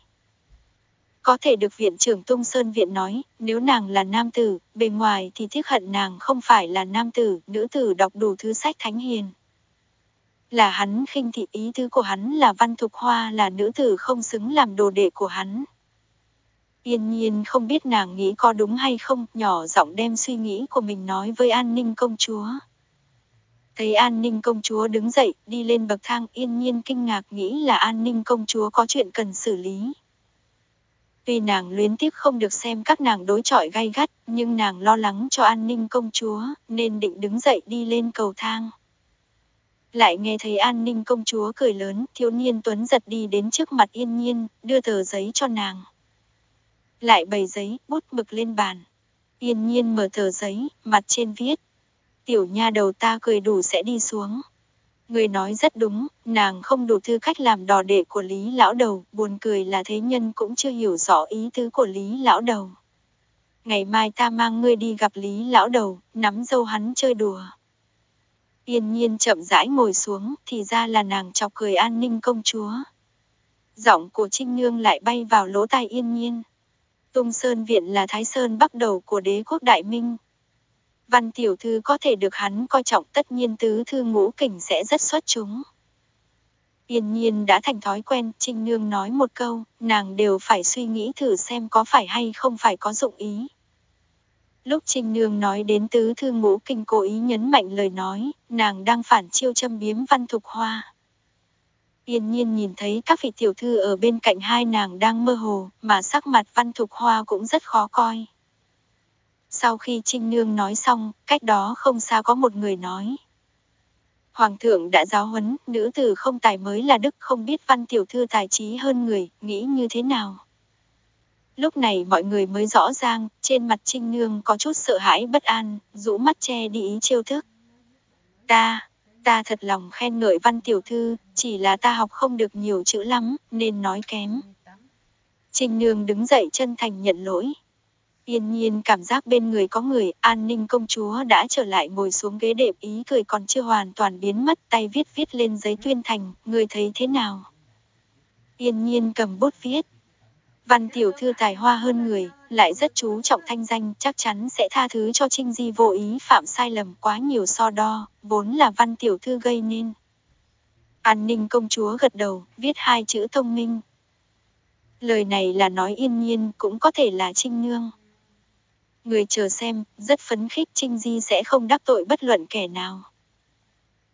Có thể được viện trưởng Tung Sơn Viện nói, nếu nàng là nam tử, bề ngoài thì tiếc hận nàng không phải là nam tử, nữ tử đọc đủ thứ sách thánh hiền. Là hắn khinh thị ý tứ của hắn là văn thục hoa là nữ tử không xứng làm đồ đệ của hắn. Yên nhiên không biết nàng nghĩ có đúng hay không, nhỏ giọng đem suy nghĩ của mình nói với an ninh công chúa. Thấy an ninh công chúa đứng dậy, đi lên bậc thang yên nhiên kinh ngạc nghĩ là an ninh công chúa có chuyện cần xử lý. Tuy nàng luyến tiếc không được xem các nàng đối chọi gay gắt, nhưng nàng lo lắng cho an ninh công chúa, nên định đứng dậy đi lên cầu thang. Lại nghe thấy an ninh công chúa cười lớn, thiếu niên tuấn giật đi đến trước mặt yên nhiên, đưa tờ giấy cho nàng. Lại bày giấy, bút mực lên bàn. Yên nhiên mở tờ giấy, mặt trên viết. Tiểu nha đầu ta cười đủ sẽ đi xuống. Người nói rất đúng, nàng không đủ tư cách làm đò đệ của Lý Lão Đầu, buồn cười là thế nhân cũng chưa hiểu rõ ý tứ của Lý Lão Đầu. Ngày mai ta mang ngươi đi gặp Lý Lão Đầu, nắm dâu hắn chơi đùa. Yên nhiên chậm rãi ngồi xuống, thì ra là nàng chọc cười an ninh công chúa. Giọng của Trinh Nương lại bay vào lỗ tai yên nhiên. Tung Sơn Viện là Thái Sơn bắt đầu của đế quốc Đại Minh. Văn tiểu thư có thể được hắn coi trọng tất nhiên tứ thư ngũ kình sẽ rất xuất chúng. Yên nhiên đã thành thói quen, Trinh Nương nói một câu, nàng đều phải suy nghĩ thử xem có phải hay không phải có dụng ý. Lúc Trinh Nương nói đến tứ thư ngũ kinh cố ý nhấn mạnh lời nói, nàng đang phản chiêu châm biếm văn thục hoa. Yên nhiên nhìn thấy các vị tiểu thư ở bên cạnh hai nàng đang mơ hồ, mà sắc mặt văn thục hoa cũng rất khó coi. Sau khi Trinh Nương nói xong, cách đó không xa có một người nói. Hoàng thượng đã giáo huấn, nữ tử không tài mới là đức không biết văn tiểu thư tài trí hơn người, nghĩ như thế nào. Lúc này mọi người mới rõ ràng, trên mặt Trinh Nương có chút sợ hãi bất an, rũ mắt che đi ý chiêu thức. Ta, ta thật lòng khen ngợi văn tiểu thư, chỉ là ta học không được nhiều chữ lắm, nên nói kém. Trinh Nương đứng dậy chân thành nhận lỗi. Yên nhiên cảm giác bên người có người, an ninh công chúa đã trở lại ngồi xuống ghế đệm ý cười còn chưa hoàn toàn biến mất tay viết viết lên giấy tuyên thành, người thấy thế nào? Yên nhiên cầm bút viết, Văn tiểu thư tài hoa hơn người, lại rất chú trọng thanh danh, chắc chắn sẽ tha thứ cho Trinh Di vô ý phạm sai lầm quá nhiều so đo, vốn là văn tiểu thư gây nên. An ninh công chúa gật đầu, viết hai chữ thông minh. Lời này là nói yên nhiên, cũng có thể là Trinh Nương. Người chờ xem, rất phấn khích Trinh Di sẽ không đắc tội bất luận kẻ nào.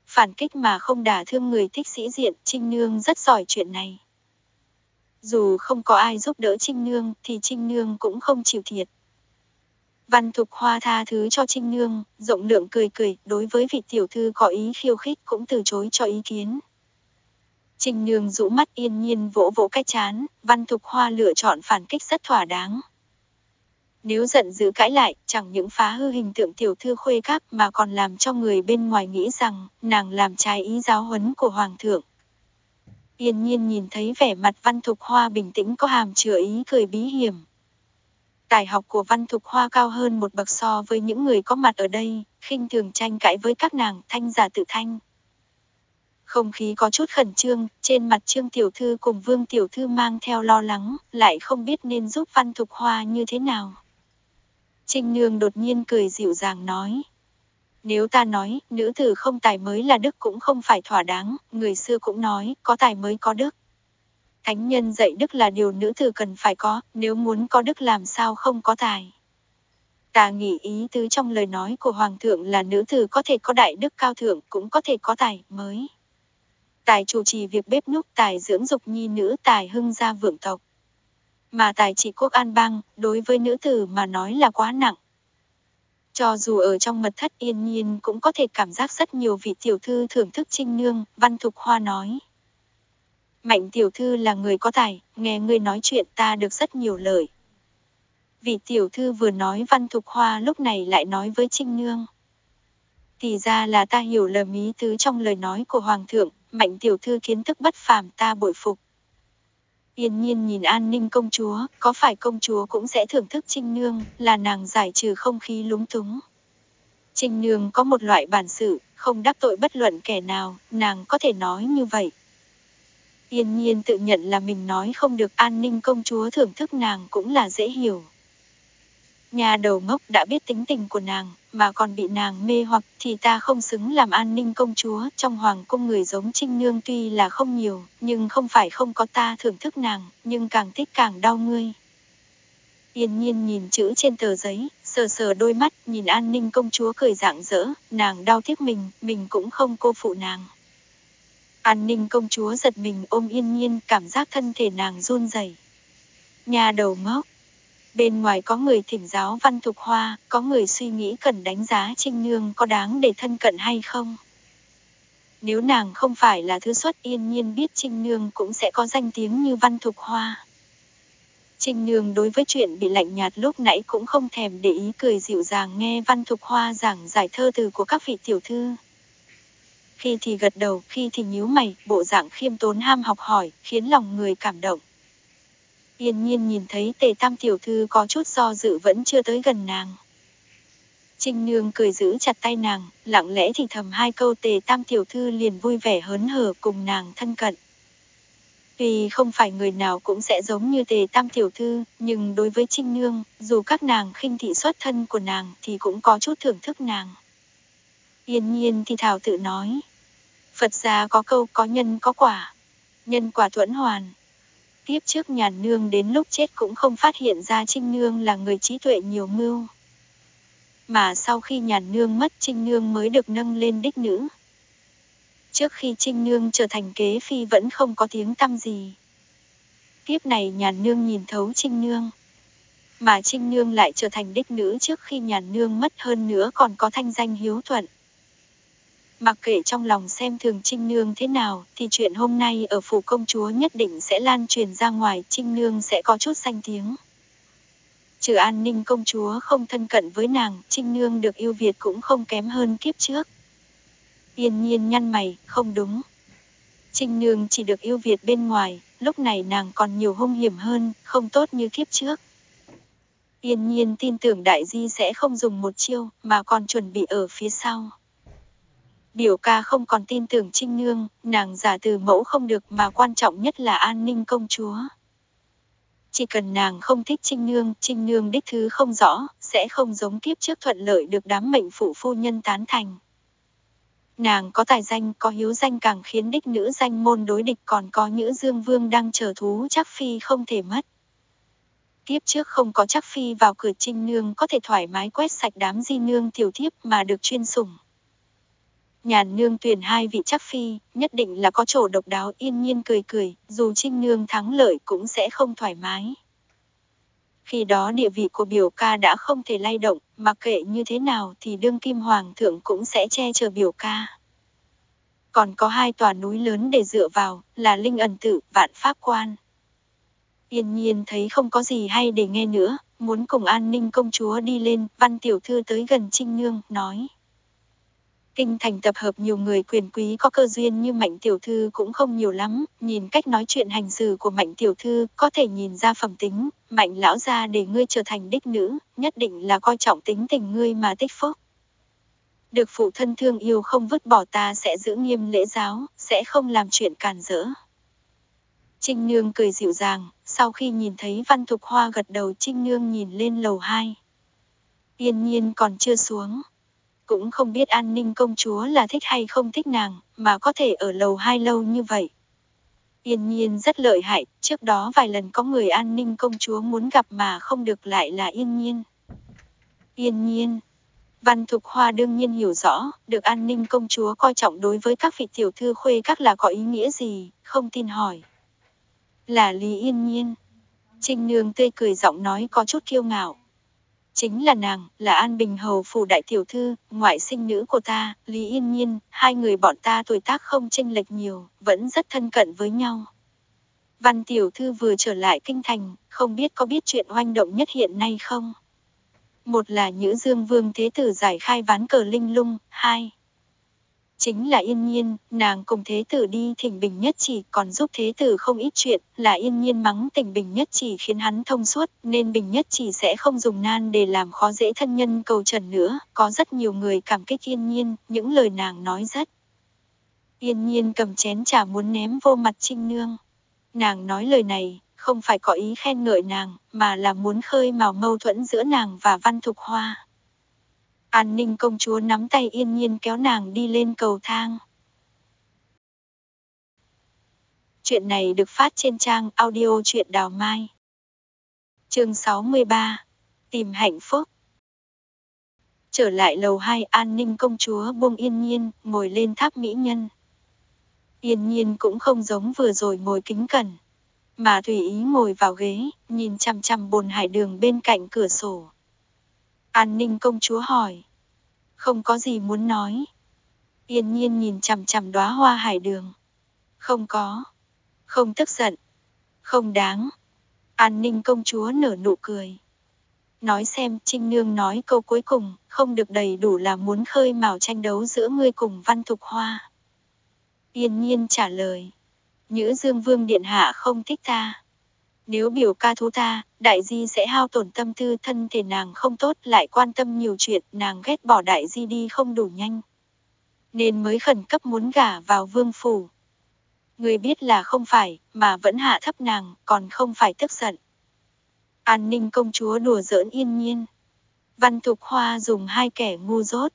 phản kích mà không đả thương người thích sĩ diện, Trinh Nương rất giỏi chuyện này. Dù không có ai giúp đỡ Trinh Nương thì Trinh Nương cũng không chịu thiệt. Văn Thục Hoa tha thứ cho Trinh Nương, rộng lượng cười cười, đối với vị tiểu thư có ý khiêu khích cũng từ chối cho ý kiến. Trinh Nương rũ mắt yên nhiên vỗ vỗ cái chán, Văn Thục Hoa lựa chọn phản kích rất thỏa đáng. Nếu giận dữ cãi lại, chẳng những phá hư hình tượng tiểu thư khuê các mà còn làm cho người bên ngoài nghĩ rằng nàng làm trái ý giáo huấn của Hoàng thượng. Yên nhiên nhìn thấy vẻ mặt Văn Thục Hoa bình tĩnh có hàm chứa ý cười bí hiểm. Tài học của Văn Thục Hoa cao hơn một bậc so với những người có mặt ở đây, khinh thường tranh cãi với các nàng, thanh giả tự thanh. Không khí có chút khẩn trương, trên mặt Trương Tiểu Thư cùng Vương Tiểu Thư mang theo lo lắng, lại không biết nên giúp Văn Thục Hoa như thế nào. Trinh Nương đột nhiên cười dịu dàng nói. Nếu ta nói, nữ tử không tài mới là đức cũng không phải thỏa đáng, người xưa cũng nói, có tài mới có đức. Thánh nhân dạy đức là điều nữ tử cần phải có, nếu muốn có đức làm sao không có tài. Ta nghĩ ý tứ trong lời nói của Hoàng thượng là nữ tử có thể có đại đức cao thượng, cũng có thể có tài mới. Tài chủ trì việc bếp núc, tài dưỡng dục nhi nữ, tài hưng gia vượng tộc. Mà tài trị quốc an bang, đối với nữ tử mà nói là quá nặng. Cho dù ở trong mật thất yên nhiên cũng có thể cảm giác rất nhiều vị tiểu thư thưởng thức trinh nương, văn thục hoa nói. Mạnh tiểu thư là người có tài, nghe ngươi nói chuyện ta được rất nhiều lợi. Vị tiểu thư vừa nói văn thục hoa lúc này lại nói với trinh nương. Thì ra là ta hiểu lầm ý tứ trong lời nói của hoàng thượng, mạnh tiểu thư kiến thức bất phàm ta bội phục. Yên nhiên nhìn an ninh công chúa, có phải công chúa cũng sẽ thưởng thức trinh nương, là nàng giải trừ không khí lúng túng. Trinh nương có một loại bản sự, không đắc tội bất luận kẻ nào, nàng có thể nói như vậy. Yên nhiên tự nhận là mình nói không được an ninh công chúa thưởng thức nàng cũng là dễ hiểu. Nhà đầu ngốc đã biết tính tình của nàng, mà còn bị nàng mê hoặc thì ta không xứng làm an ninh công chúa. Trong hoàng cung người giống trinh nương tuy là không nhiều, nhưng không phải không có ta thưởng thức nàng, nhưng càng thích càng đau ngươi. Yên nhiên nhìn chữ trên tờ giấy, sờ sờ đôi mắt, nhìn an ninh công chúa cười rạng rỡ, nàng đau tiếc mình, mình cũng không cô phụ nàng. An ninh công chúa giật mình ôm yên nhiên, cảm giác thân thể nàng run rẩy. Nhà đầu ngốc, Bên ngoài có người thỉnh giáo văn thục hoa, có người suy nghĩ cần đánh giá Trinh Nương có đáng để thân cận hay không. Nếu nàng không phải là thứ xuất yên nhiên biết Trinh Nương cũng sẽ có danh tiếng như văn thục hoa. Trinh Nương đối với chuyện bị lạnh nhạt lúc nãy cũng không thèm để ý cười dịu dàng nghe văn thục hoa giảng giải thơ từ của các vị tiểu thư. Khi thì gật đầu, khi thì nhíu mày, bộ dạng khiêm tốn ham học hỏi, khiến lòng người cảm động. Yên nhiên nhìn thấy tề tam tiểu thư có chút do dự vẫn chưa tới gần nàng. Trinh Nương cười giữ chặt tay nàng, lặng lẽ thì thầm hai câu tề tam tiểu thư liền vui vẻ hớn hở cùng nàng thân cận. Tuy không phải người nào cũng sẽ giống như tề tam tiểu thư, nhưng đối với Trinh Nương, dù các nàng khinh thị xuất thân của nàng thì cũng có chút thưởng thức nàng. Yên nhiên thì thảo tự nói. Phật gia có câu có nhân có quả. Nhân quả thuẫn hoàn, Tiếp trước nhàn nương đến lúc chết cũng không phát hiện ra Trinh Nương là người trí tuệ nhiều mưu. Mà sau khi nhàn nương mất, Trinh Nương mới được nâng lên đích nữ. Trước khi Trinh Nương trở thành kế phi vẫn không có tiếng tăm gì. Tiếp này nhàn nương nhìn thấu Trinh Nương. Mà Trinh Nương lại trở thành đích nữ trước khi nhàn nương mất hơn nữa còn có thanh danh hiếu thuận. Mặc kệ trong lòng xem thường Trinh Nương thế nào, thì chuyện hôm nay ở phủ công chúa nhất định sẽ lan truyền ra ngoài, Trinh Nương sẽ có chút danh tiếng. Trừ an ninh công chúa không thân cận với nàng, Trinh Nương được yêu Việt cũng không kém hơn kiếp trước. Yên nhiên nhăn mày, không đúng. Trinh Nương chỉ được yêu Việt bên ngoài, lúc này nàng còn nhiều hung hiểm hơn, không tốt như kiếp trước. Yên nhiên tin tưởng đại di sẽ không dùng một chiêu, mà còn chuẩn bị ở phía sau. Biểu ca không còn tin tưởng Trinh Nương, nàng giả từ mẫu không được mà quan trọng nhất là an ninh công chúa. Chỉ cần nàng không thích Trinh Nương, Trinh Nương đích thứ không rõ, sẽ không giống kiếp trước thuận lợi được đám mệnh phụ phu nhân tán thành. Nàng có tài danh, có hiếu danh càng khiến đích nữ danh môn đối địch còn có nữ dương vương đang chờ thú chắc phi không thể mất. Tiếp trước không có chắc phi vào cửa trinh nương có thể thoải mái quét sạch đám di nương tiểu thiếp mà được chuyên sủng. Nhàn nương tuyển hai vị chắc phi, nhất định là có chỗ độc đáo yên nhiên cười cười, dù trinh nương thắng lợi cũng sẽ không thoải mái. Khi đó địa vị của biểu ca đã không thể lay động, mặc kệ như thế nào thì đương kim hoàng thượng cũng sẽ che chở biểu ca. Còn có hai tòa núi lớn để dựa vào, là Linh ẩn tự, vạn pháp quan. Yên nhiên thấy không có gì hay để nghe nữa, muốn cùng an ninh công chúa đi lên, văn tiểu thư tới gần Trinh Nương, nói. Kinh thành tập hợp nhiều người quyền quý có cơ duyên như Mạnh Tiểu Thư cũng không nhiều lắm, nhìn cách nói chuyện hành xử của Mạnh Tiểu Thư có thể nhìn ra phẩm tính, Mạnh lão ra để ngươi trở thành đích nữ, nhất định là coi trọng tính tình ngươi mà tích phúc. Được phụ thân thương yêu không vứt bỏ ta sẽ giữ nghiêm lễ giáo, sẽ không làm chuyện càn rỡ. Trinh Nương cười dịu dàng, sau khi nhìn thấy Văn Thục Hoa gật đầu Trinh Nương nhìn lên lầu 2. Yên nhiên còn chưa xuống. Cũng không biết an ninh công chúa là thích hay không thích nàng, mà có thể ở lầu hai lâu như vậy. Yên nhiên rất lợi hại, trước đó vài lần có người an ninh công chúa muốn gặp mà không được lại là yên nhiên. Yên nhiên. Văn Thục Hoa đương nhiên hiểu rõ, được an ninh công chúa coi trọng đối với các vị tiểu thư khuê các là có ý nghĩa gì, không tin hỏi. Là Lý Yên Nhiên. Trinh Nương tươi cười giọng nói có chút kiêu ngạo. Chính là nàng, là An Bình Hầu phủ đại tiểu thư, ngoại sinh nữ của ta, Lý Yên Nhiên, hai người bọn ta tuổi tác không chênh lệch nhiều, vẫn rất thân cận với nhau. Văn tiểu thư vừa trở lại kinh thành, không biết có biết chuyện oanh động nhất hiện nay không? Một là Nhữ Dương Vương Thế Tử giải khai ván cờ linh lung, hai chính là yên nhiên, nàng cùng thế tử đi thỉnh bình nhất chỉ còn giúp thế tử không ít chuyện, là yên nhiên mắng tỉnh bình nhất chỉ khiến hắn thông suốt, nên bình nhất chỉ sẽ không dùng nan để làm khó dễ thân nhân cầu trần nữa, có rất nhiều người cảm kích yên nhiên, những lời nàng nói rất. Yên nhiên cầm chén trà muốn ném vô mặt trinh nương. Nàng nói lời này, không phải có ý khen ngợi nàng, mà là muốn khơi mào mâu thuẫn giữa nàng và văn thục hoa. An ninh công chúa nắm tay yên nhiên kéo nàng đi lên cầu thang. Chuyện này được phát trên trang audio truyện đào mai. chương 63. Tìm hạnh phúc. Trở lại lầu 2 an ninh công chúa buông yên nhiên, ngồi lên tháp mỹ nhân. Yên nhiên cũng không giống vừa rồi ngồi kính cẩn, mà tùy ý ngồi vào ghế, nhìn chằm chằm bồn hải đường bên cạnh cửa sổ. An ninh công chúa hỏi. Không có gì muốn nói. Yên nhiên nhìn chằm chằm đóa hoa hải đường. Không có. Không tức giận. Không đáng. An ninh công chúa nở nụ cười. Nói xem Trinh Nương nói câu cuối cùng, không được đầy đủ là muốn khơi mào tranh đấu giữa ngươi cùng văn thục hoa. Yên nhiên trả lời. Nhữ Dương Vương Điện Hạ không thích ta. Nếu biểu ca thú ta, đại di sẽ hao tổn tâm tư thân thể nàng không tốt lại quan tâm nhiều chuyện, nàng ghét bỏ đại di đi không đủ nhanh. Nên mới khẩn cấp muốn gả vào vương phủ. Người biết là không phải, mà vẫn hạ thấp nàng, còn không phải tức giận. An ninh công chúa đùa giỡn yên nhiên. Văn Thục Hoa dùng hai kẻ ngu dốt.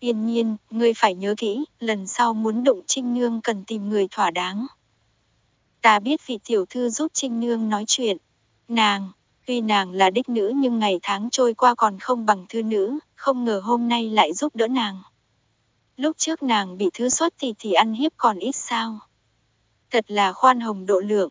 Yên nhiên, ngươi phải nhớ kỹ, lần sau muốn đụng trinh nương cần tìm người thỏa đáng. Ta biết vị tiểu thư giúp Trinh Nương nói chuyện. Nàng, tuy nàng là đích nữ nhưng ngày tháng trôi qua còn không bằng thư nữ, không ngờ hôm nay lại giúp đỡ nàng. Lúc trước nàng bị thư xuất thì thì ăn hiếp còn ít sao. Thật là khoan hồng độ lượng.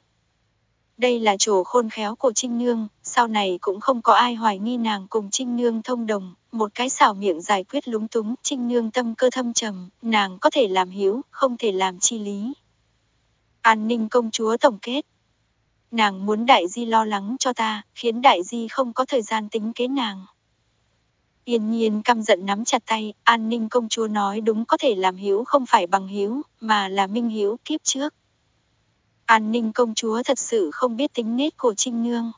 Đây là chỗ khôn khéo của Trinh Nương, sau này cũng không có ai hoài nghi nàng cùng Trinh Nương thông đồng, một cái xảo miệng giải quyết lúng túng, Trinh Nương tâm cơ thâm trầm, nàng có thể làm hiếu, không thể làm chi lý. An ninh công chúa tổng kết. Nàng muốn đại di lo lắng cho ta, khiến đại di không có thời gian tính kế nàng. Yên nhiên căm giận nắm chặt tay, an ninh công chúa nói đúng có thể làm hiếu không phải bằng hiếu, mà là minh hiếu kiếp trước. An ninh công chúa thật sự không biết tính nết của Trinh Nương.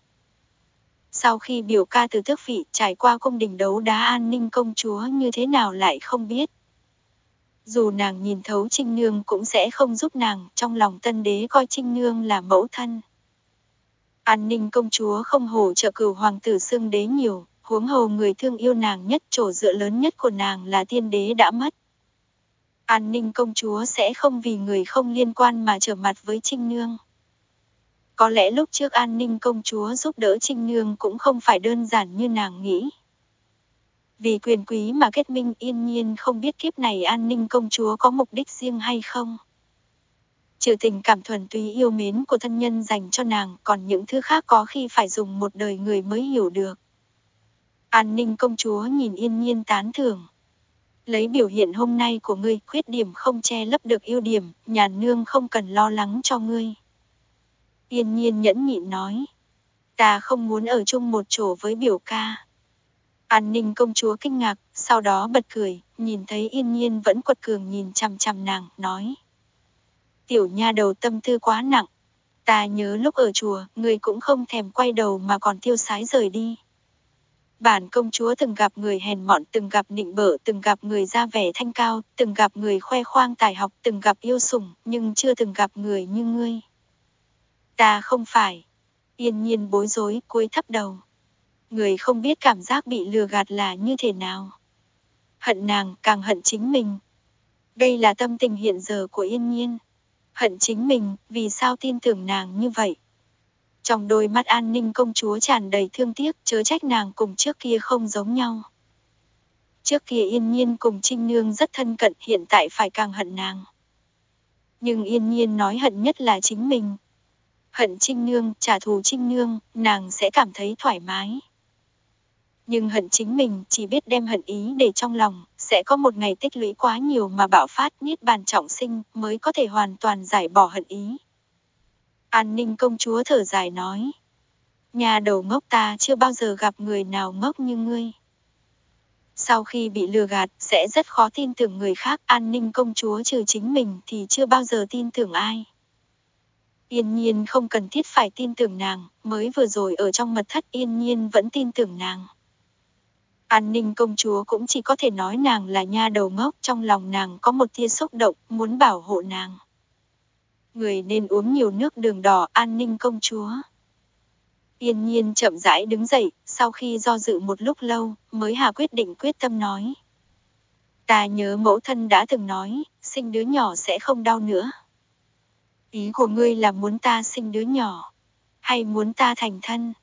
Sau khi biểu ca từ tước vị trải qua cung đình đấu đá an ninh công chúa như thế nào lại không biết. Dù nàng nhìn thấu Trinh Nương cũng sẽ không giúp nàng, trong lòng tân đế coi Trinh Nương là mẫu thân. An ninh công chúa không hổ trợ cửu hoàng tử xương đế nhiều, huống hồ người thương yêu nàng nhất chỗ dựa lớn nhất của nàng là thiên đế đã mất. An ninh công chúa sẽ không vì người không liên quan mà trở mặt với Trinh Nương. Có lẽ lúc trước an ninh công chúa giúp đỡ Trinh Nương cũng không phải đơn giản như nàng nghĩ. Vì quyền quý mà kết minh yên nhiên không biết kiếp này an ninh công chúa có mục đích riêng hay không. Trừ tình cảm thuần túy yêu mến của thân nhân dành cho nàng, còn những thứ khác có khi phải dùng một đời người mới hiểu được. An ninh công chúa nhìn yên nhiên tán thưởng. Lấy biểu hiện hôm nay của ngươi, khuyết điểm không che lấp được ưu điểm, nhà nương không cần lo lắng cho ngươi. Yên nhiên nhẫn nhịn nói. Ta không muốn ở chung một chỗ với biểu ca. An ninh công chúa kinh ngạc, sau đó bật cười, nhìn thấy yên nhiên vẫn quật cường nhìn chằm chằm nàng, nói. Tiểu nha đầu tâm tư quá nặng. Ta nhớ lúc ở chùa, người cũng không thèm quay đầu mà còn tiêu sái rời đi. Bản công chúa từng gặp người hèn mọn, từng gặp nịnh bợ, từng gặp người ra vẻ thanh cao, từng gặp người khoe khoang tài học, từng gặp yêu sủng, nhưng chưa từng gặp người như ngươi. Ta không phải. Yên nhiên bối rối, cúi thấp đầu. Người không biết cảm giác bị lừa gạt là như thế nào. Hận nàng, càng hận chính mình. Đây là tâm tình hiện giờ của yên nhiên. Hận chính mình, vì sao tin tưởng nàng như vậy. Trong đôi mắt an ninh công chúa tràn đầy thương tiếc, chớ trách nàng cùng trước kia không giống nhau. Trước kia yên nhiên cùng Trinh Nương rất thân cận hiện tại phải càng hận nàng. Nhưng yên nhiên nói hận nhất là chính mình. Hận Trinh Nương, trả thù Trinh Nương, nàng sẽ cảm thấy thoải mái. Nhưng hận chính mình chỉ biết đem hận ý để trong lòng, sẽ có một ngày tích lũy quá nhiều mà bạo phát niết bàn trọng sinh mới có thể hoàn toàn giải bỏ hận ý. An ninh công chúa thở dài nói. Nhà đầu ngốc ta chưa bao giờ gặp người nào ngốc như ngươi. Sau khi bị lừa gạt, sẽ rất khó tin tưởng người khác. An ninh công chúa trừ chính mình thì chưa bao giờ tin tưởng ai. Yên nhiên không cần thiết phải tin tưởng nàng, mới vừa rồi ở trong mật thất yên nhiên vẫn tin tưởng nàng. An ninh công chúa cũng chỉ có thể nói nàng là nha đầu ngốc trong lòng nàng có một tia xúc động, muốn bảo hộ nàng người nên uống nhiều nước đường đỏ an ninh công chúa. Yên nhiên chậm rãi đứng dậy, sau khi do dự một lúc lâu, mới hà quyết định quyết tâm nói. Ta nhớ mẫu thân đã từng nói, sinh đứa nhỏ sẽ không đau nữa. Ý của ngươi là muốn ta sinh đứa nhỏ, hay muốn ta thành thân?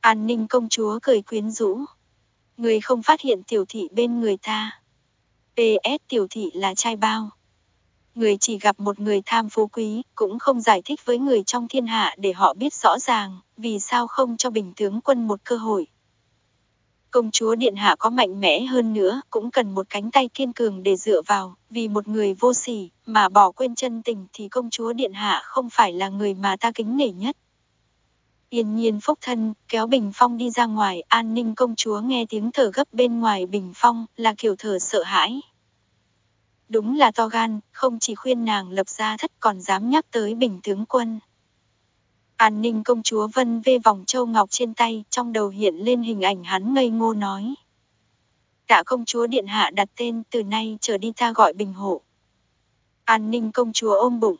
An ninh công chúa cười quyến rũ. Người không phát hiện tiểu thị bên người ta. PS tiểu thị là trai bao người chỉ gặp một người tham phú quý, cũng không giải thích với người trong thiên hạ để họ biết rõ ràng, vì sao không cho bình tướng quân một cơ hội. Công chúa Điện Hạ có mạnh mẽ hơn nữa, cũng cần một cánh tay kiên cường để dựa vào, vì một người vô sỉ, mà bỏ quên chân tình thì công chúa Điện Hạ không phải là người mà ta kính nể nhất. Yên nhiên phúc thân, kéo bình phong đi ra ngoài, an ninh công chúa nghe tiếng thở gấp bên ngoài bình phong, là kiểu thở sợ hãi. Đúng là to gan, không chỉ khuyên nàng lập ra thất còn dám nhắc tới bình tướng quân. An ninh công chúa vân vê vòng châu ngọc trên tay, trong đầu hiện lên hình ảnh hắn ngây ngô nói. Tạ công chúa điện hạ đặt tên từ nay trở đi ta gọi bình hộ. An ninh công chúa ôm bụng.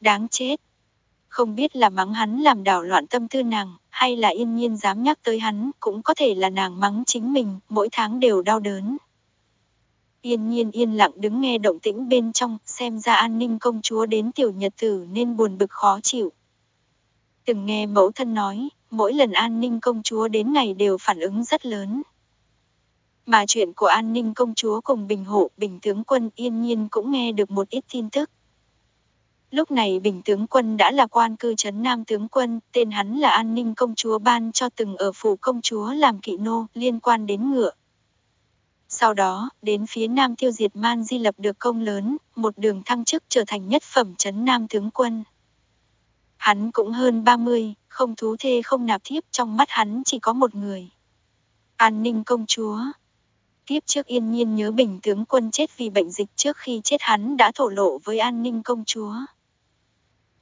Đáng chết. Không biết là mắng hắn làm đảo loạn tâm tư nàng, hay là yên nhiên dám nhắc tới hắn, cũng có thể là nàng mắng chính mình, mỗi tháng đều đau đớn. Yên nhiên yên lặng đứng nghe động tĩnh bên trong, xem ra an ninh công chúa đến tiểu nhật tử nên buồn bực khó chịu. Từng nghe mẫu thân nói, mỗi lần an ninh công chúa đến ngày đều phản ứng rất lớn. Mà chuyện của an ninh công chúa cùng bình hộ, bình tướng quân yên nhiên cũng nghe được một ít tin tức. Lúc này bình tướng quân đã là quan cư trấn nam tướng quân, tên hắn là an ninh công chúa ban cho từng ở phủ công chúa làm kỵ nô liên quan đến ngựa. Sau đó, đến phía Nam tiêu diệt Man Di lập được công lớn, một đường thăng chức trở thành nhất phẩm chấn Nam tướng quân. Hắn cũng hơn 30, không thú thê không nạp thiếp trong mắt hắn chỉ có một người. An ninh công chúa. Tiếp trước yên nhiên nhớ bình tướng quân chết vì bệnh dịch trước khi chết hắn đã thổ lộ với an ninh công chúa.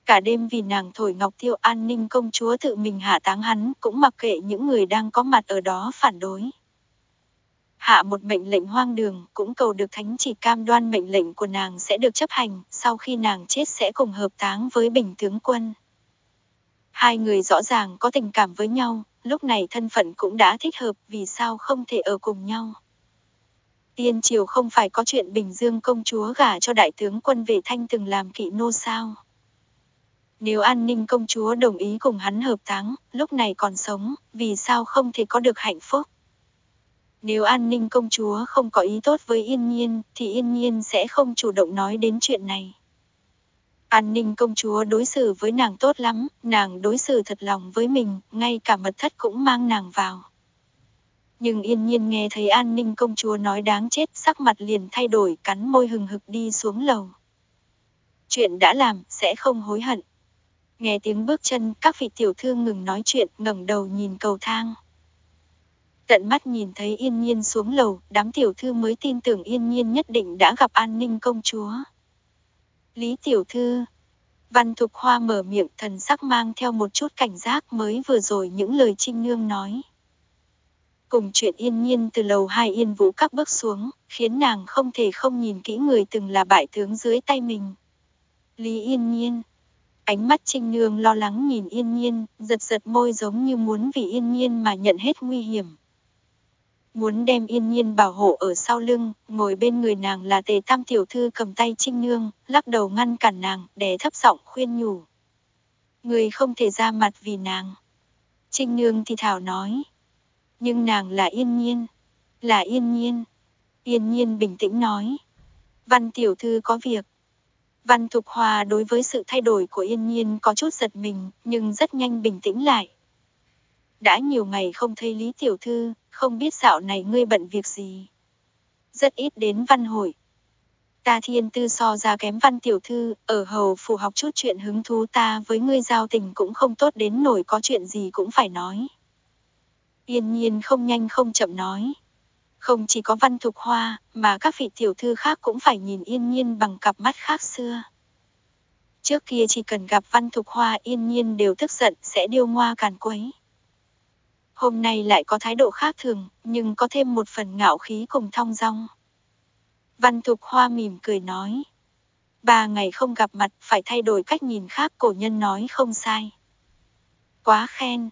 Cả đêm vì nàng thổi ngọc thiêu an ninh công chúa tự mình hạ táng hắn cũng mặc kệ những người đang có mặt ở đó phản đối hạ một mệnh lệnh hoang đường, cũng cầu được thánh chỉ cam đoan mệnh lệnh của nàng sẽ được chấp hành, sau khi nàng chết sẽ cùng hợp táng với bình tướng quân. Hai người rõ ràng có tình cảm với nhau, lúc này thân phận cũng đã thích hợp, vì sao không thể ở cùng nhau. Tiên triều không phải có chuyện Bình Dương công chúa gả cho đại tướng quân về thanh từng làm kỵ nô sao. Nếu an ninh công chúa đồng ý cùng hắn hợp táng, lúc này còn sống, vì sao không thể có được hạnh phúc. Nếu an ninh công chúa không có ý tốt với yên nhiên, thì yên nhiên sẽ không chủ động nói đến chuyện này. An ninh công chúa đối xử với nàng tốt lắm, nàng đối xử thật lòng với mình, ngay cả mật thất cũng mang nàng vào. Nhưng yên nhiên nghe thấy an ninh công chúa nói đáng chết, sắc mặt liền thay đổi, cắn môi hừng hực đi xuống lầu. Chuyện đã làm, sẽ không hối hận. Nghe tiếng bước chân, các vị tiểu thư ngừng nói chuyện, ngẩng đầu nhìn cầu thang. Tận mắt nhìn thấy yên nhiên xuống lầu, đám tiểu thư mới tin tưởng yên nhiên nhất định đã gặp an ninh công chúa. Lý tiểu thư. Văn Thục Hoa mở miệng thần sắc mang theo một chút cảnh giác mới vừa rồi những lời Trinh Nương nói. Cùng chuyện yên nhiên từ lầu hai yên vũ các bước xuống, khiến nàng không thể không nhìn kỹ người từng là bại tướng dưới tay mình. Lý yên nhiên. Ánh mắt Trinh Nương lo lắng nhìn yên nhiên, giật giật môi giống như muốn vì yên nhiên mà nhận hết nguy hiểm. Muốn đem yên nhiên bảo hộ ở sau lưng, ngồi bên người nàng là tề tam tiểu thư cầm tay trinh nương, lắc đầu ngăn cản nàng, đè thấp giọng khuyên nhủ. Người không thể ra mặt vì nàng. Trinh nương thì thảo nói. Nhưng nàng là yên nhiên. Là yên nhiên. Yên nhiên bình tĩnh nói. Văn tiểu thư có việc. Văn Thục Hòa đối với sự thay đổi của yên nhiên có chút giật mình, nhưng rất nhanh bình tĩnh lại. Đã nhiều ngày không thấy Lý Tiểu Thư, không biết dạo này ngươi bận việc gì. Rất ít đến văn hội. Ta thiên tư so ra kém văn tiểu thư, ở hầu phù học chút chuyện hứng thú ta với ngươi giao tình cũng không tốt đến nổi có chuyện gì cũng phải nói. Yên nhiên không nhanh không chậm nói. Không chỉ có văn thục hoa, mà các vị tiểu thư khác cũng phải nhìn yên nhiên bằng cặp mắt khác xưa. Trước kia chỉ cần gặp văn thục hoa yên nhiên đều tức giận sẽ điêu ngoa càn quấy hôm nay lại có thái độ khác thường, nhưng có thêm một phần ngạo khí cùng thong dong. Văn Thục Hoa mỉm cười nói. Ba ngày không gặp mặt phải thay đổi cách nhìn khác cổ nhân nói không sai. Quá khen.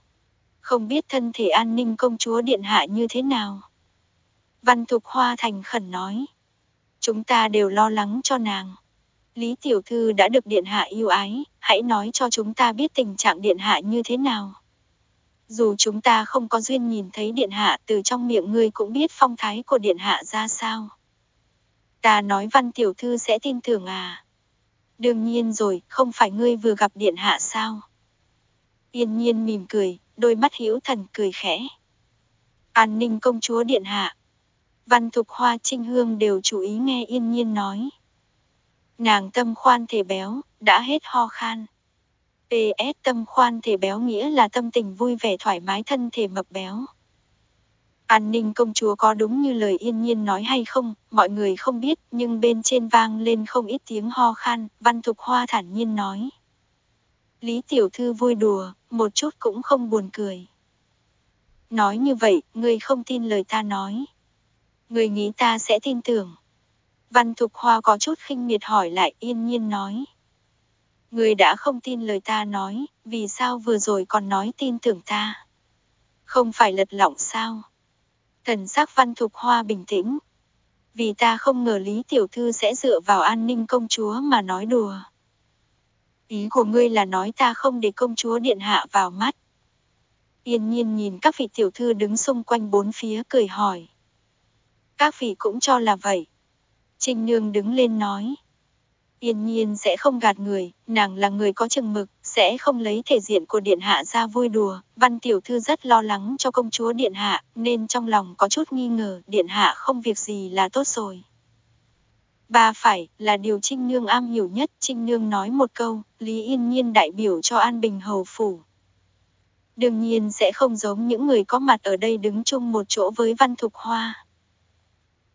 Không biết thân thể an ninh công chúa điện hạ như thế nào. Văn Thục Hoa thành khẩn nói. Chúng ta đều lo lắng cho nàng. Lý Tiểu Thư đã được điện hạ yêu ái, hãy nói cho chúng ta biết tình trạng điện hạ như thế nào. Dù chúng ta không có duyên nhìn thấy điện hạ từ trong miệng ngươi cũng biết phong thái của điện hạ ra sao. Ta nói văn tiểu thư sẽ tin tưởng à. Đương nhiên rồi, không phải ngươi vừa gặp điện hạ sao. Yên nhiên mỉm cười, đôi mắt hữu thần cười khẽ. An ninh công chúa điện hạ. Văn thục hoa trinh hương đều chú ý nghe yên nhiên nói. Nàng tâm khoan thể béo, đã hết ho khan. PS tâm khoan thể béo nghĩa là tâm tình vui vẻ thoải mái thân thể mập béo. An ninh công chúa có đúng như lời yên nhiên nói hay không, mọi người không biết, nhưng bên trên vang lên không ít tiếng ho khan, văn thục hoa thản nhiên nói. Lý tiểu thư vui đùa, một chút cũng không buồn cười. Nói như vậy, ngươi không tin lời ta nói. Người nghĩ ta sẽ tin tưởng. Văn thục hoa có chút khinh miệt hỏi lại yên nhiên nói. Người đã không tin lời ta nói, vì sao vừa rồi còn nói tin tưởng ta? Không phải lật lọng sao? Thần sắc văn thục hoa bình tĩnh. Vì ta không ngờ Lý Tiểu Thư sẽ dựa vào an ninh công chúa mà nói đùa. Ý của ngươi là nói ta không để công chúa điện hạ vào mắt. Yên nhiên nhìn các vị tiểu thư đứng xung quanh bốn phía cười hỏi. Các vị cũng cho là vậy. Trinh Nương đứng lên nói. Yên nhiên sẽ không gạt người, nàng là người có chừng mực, sẽ không lấy thể diện của điện hạ ra vui đùa. Văn tiểu thư rất lo lắng cho công chúa điện hạ, nên trong lòng có chút nghi ngờ điện hạ không việc gì là tốt rồi. Ba phải, là điều Trinh Nương am hiểu nhất, Trinh Nương nói một câu, Lý Yên Nhiên đại biểu cho An Bình Hầu Phủ. Đương nhiên sẽ không giống những người có mặt ở đây đứng chung một chỗ với Văn Thục Hoa.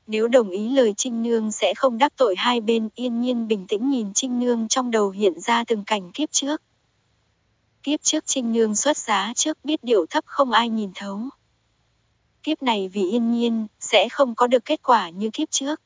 Nếu đồng ý lời Trinh Nương sẽ không đắc tội hai bên yên nhiên bình tĩnh nhìn Trinh Nương trong đầu hiện ra từng cảnh kiếp trước. Kiếp trước Trinh Nương xuất giá trước biết điệu thấp không ai nhìn thấu. Kiếp này vì yên nhiên, sẽ không có được kết quả như kiếp trước.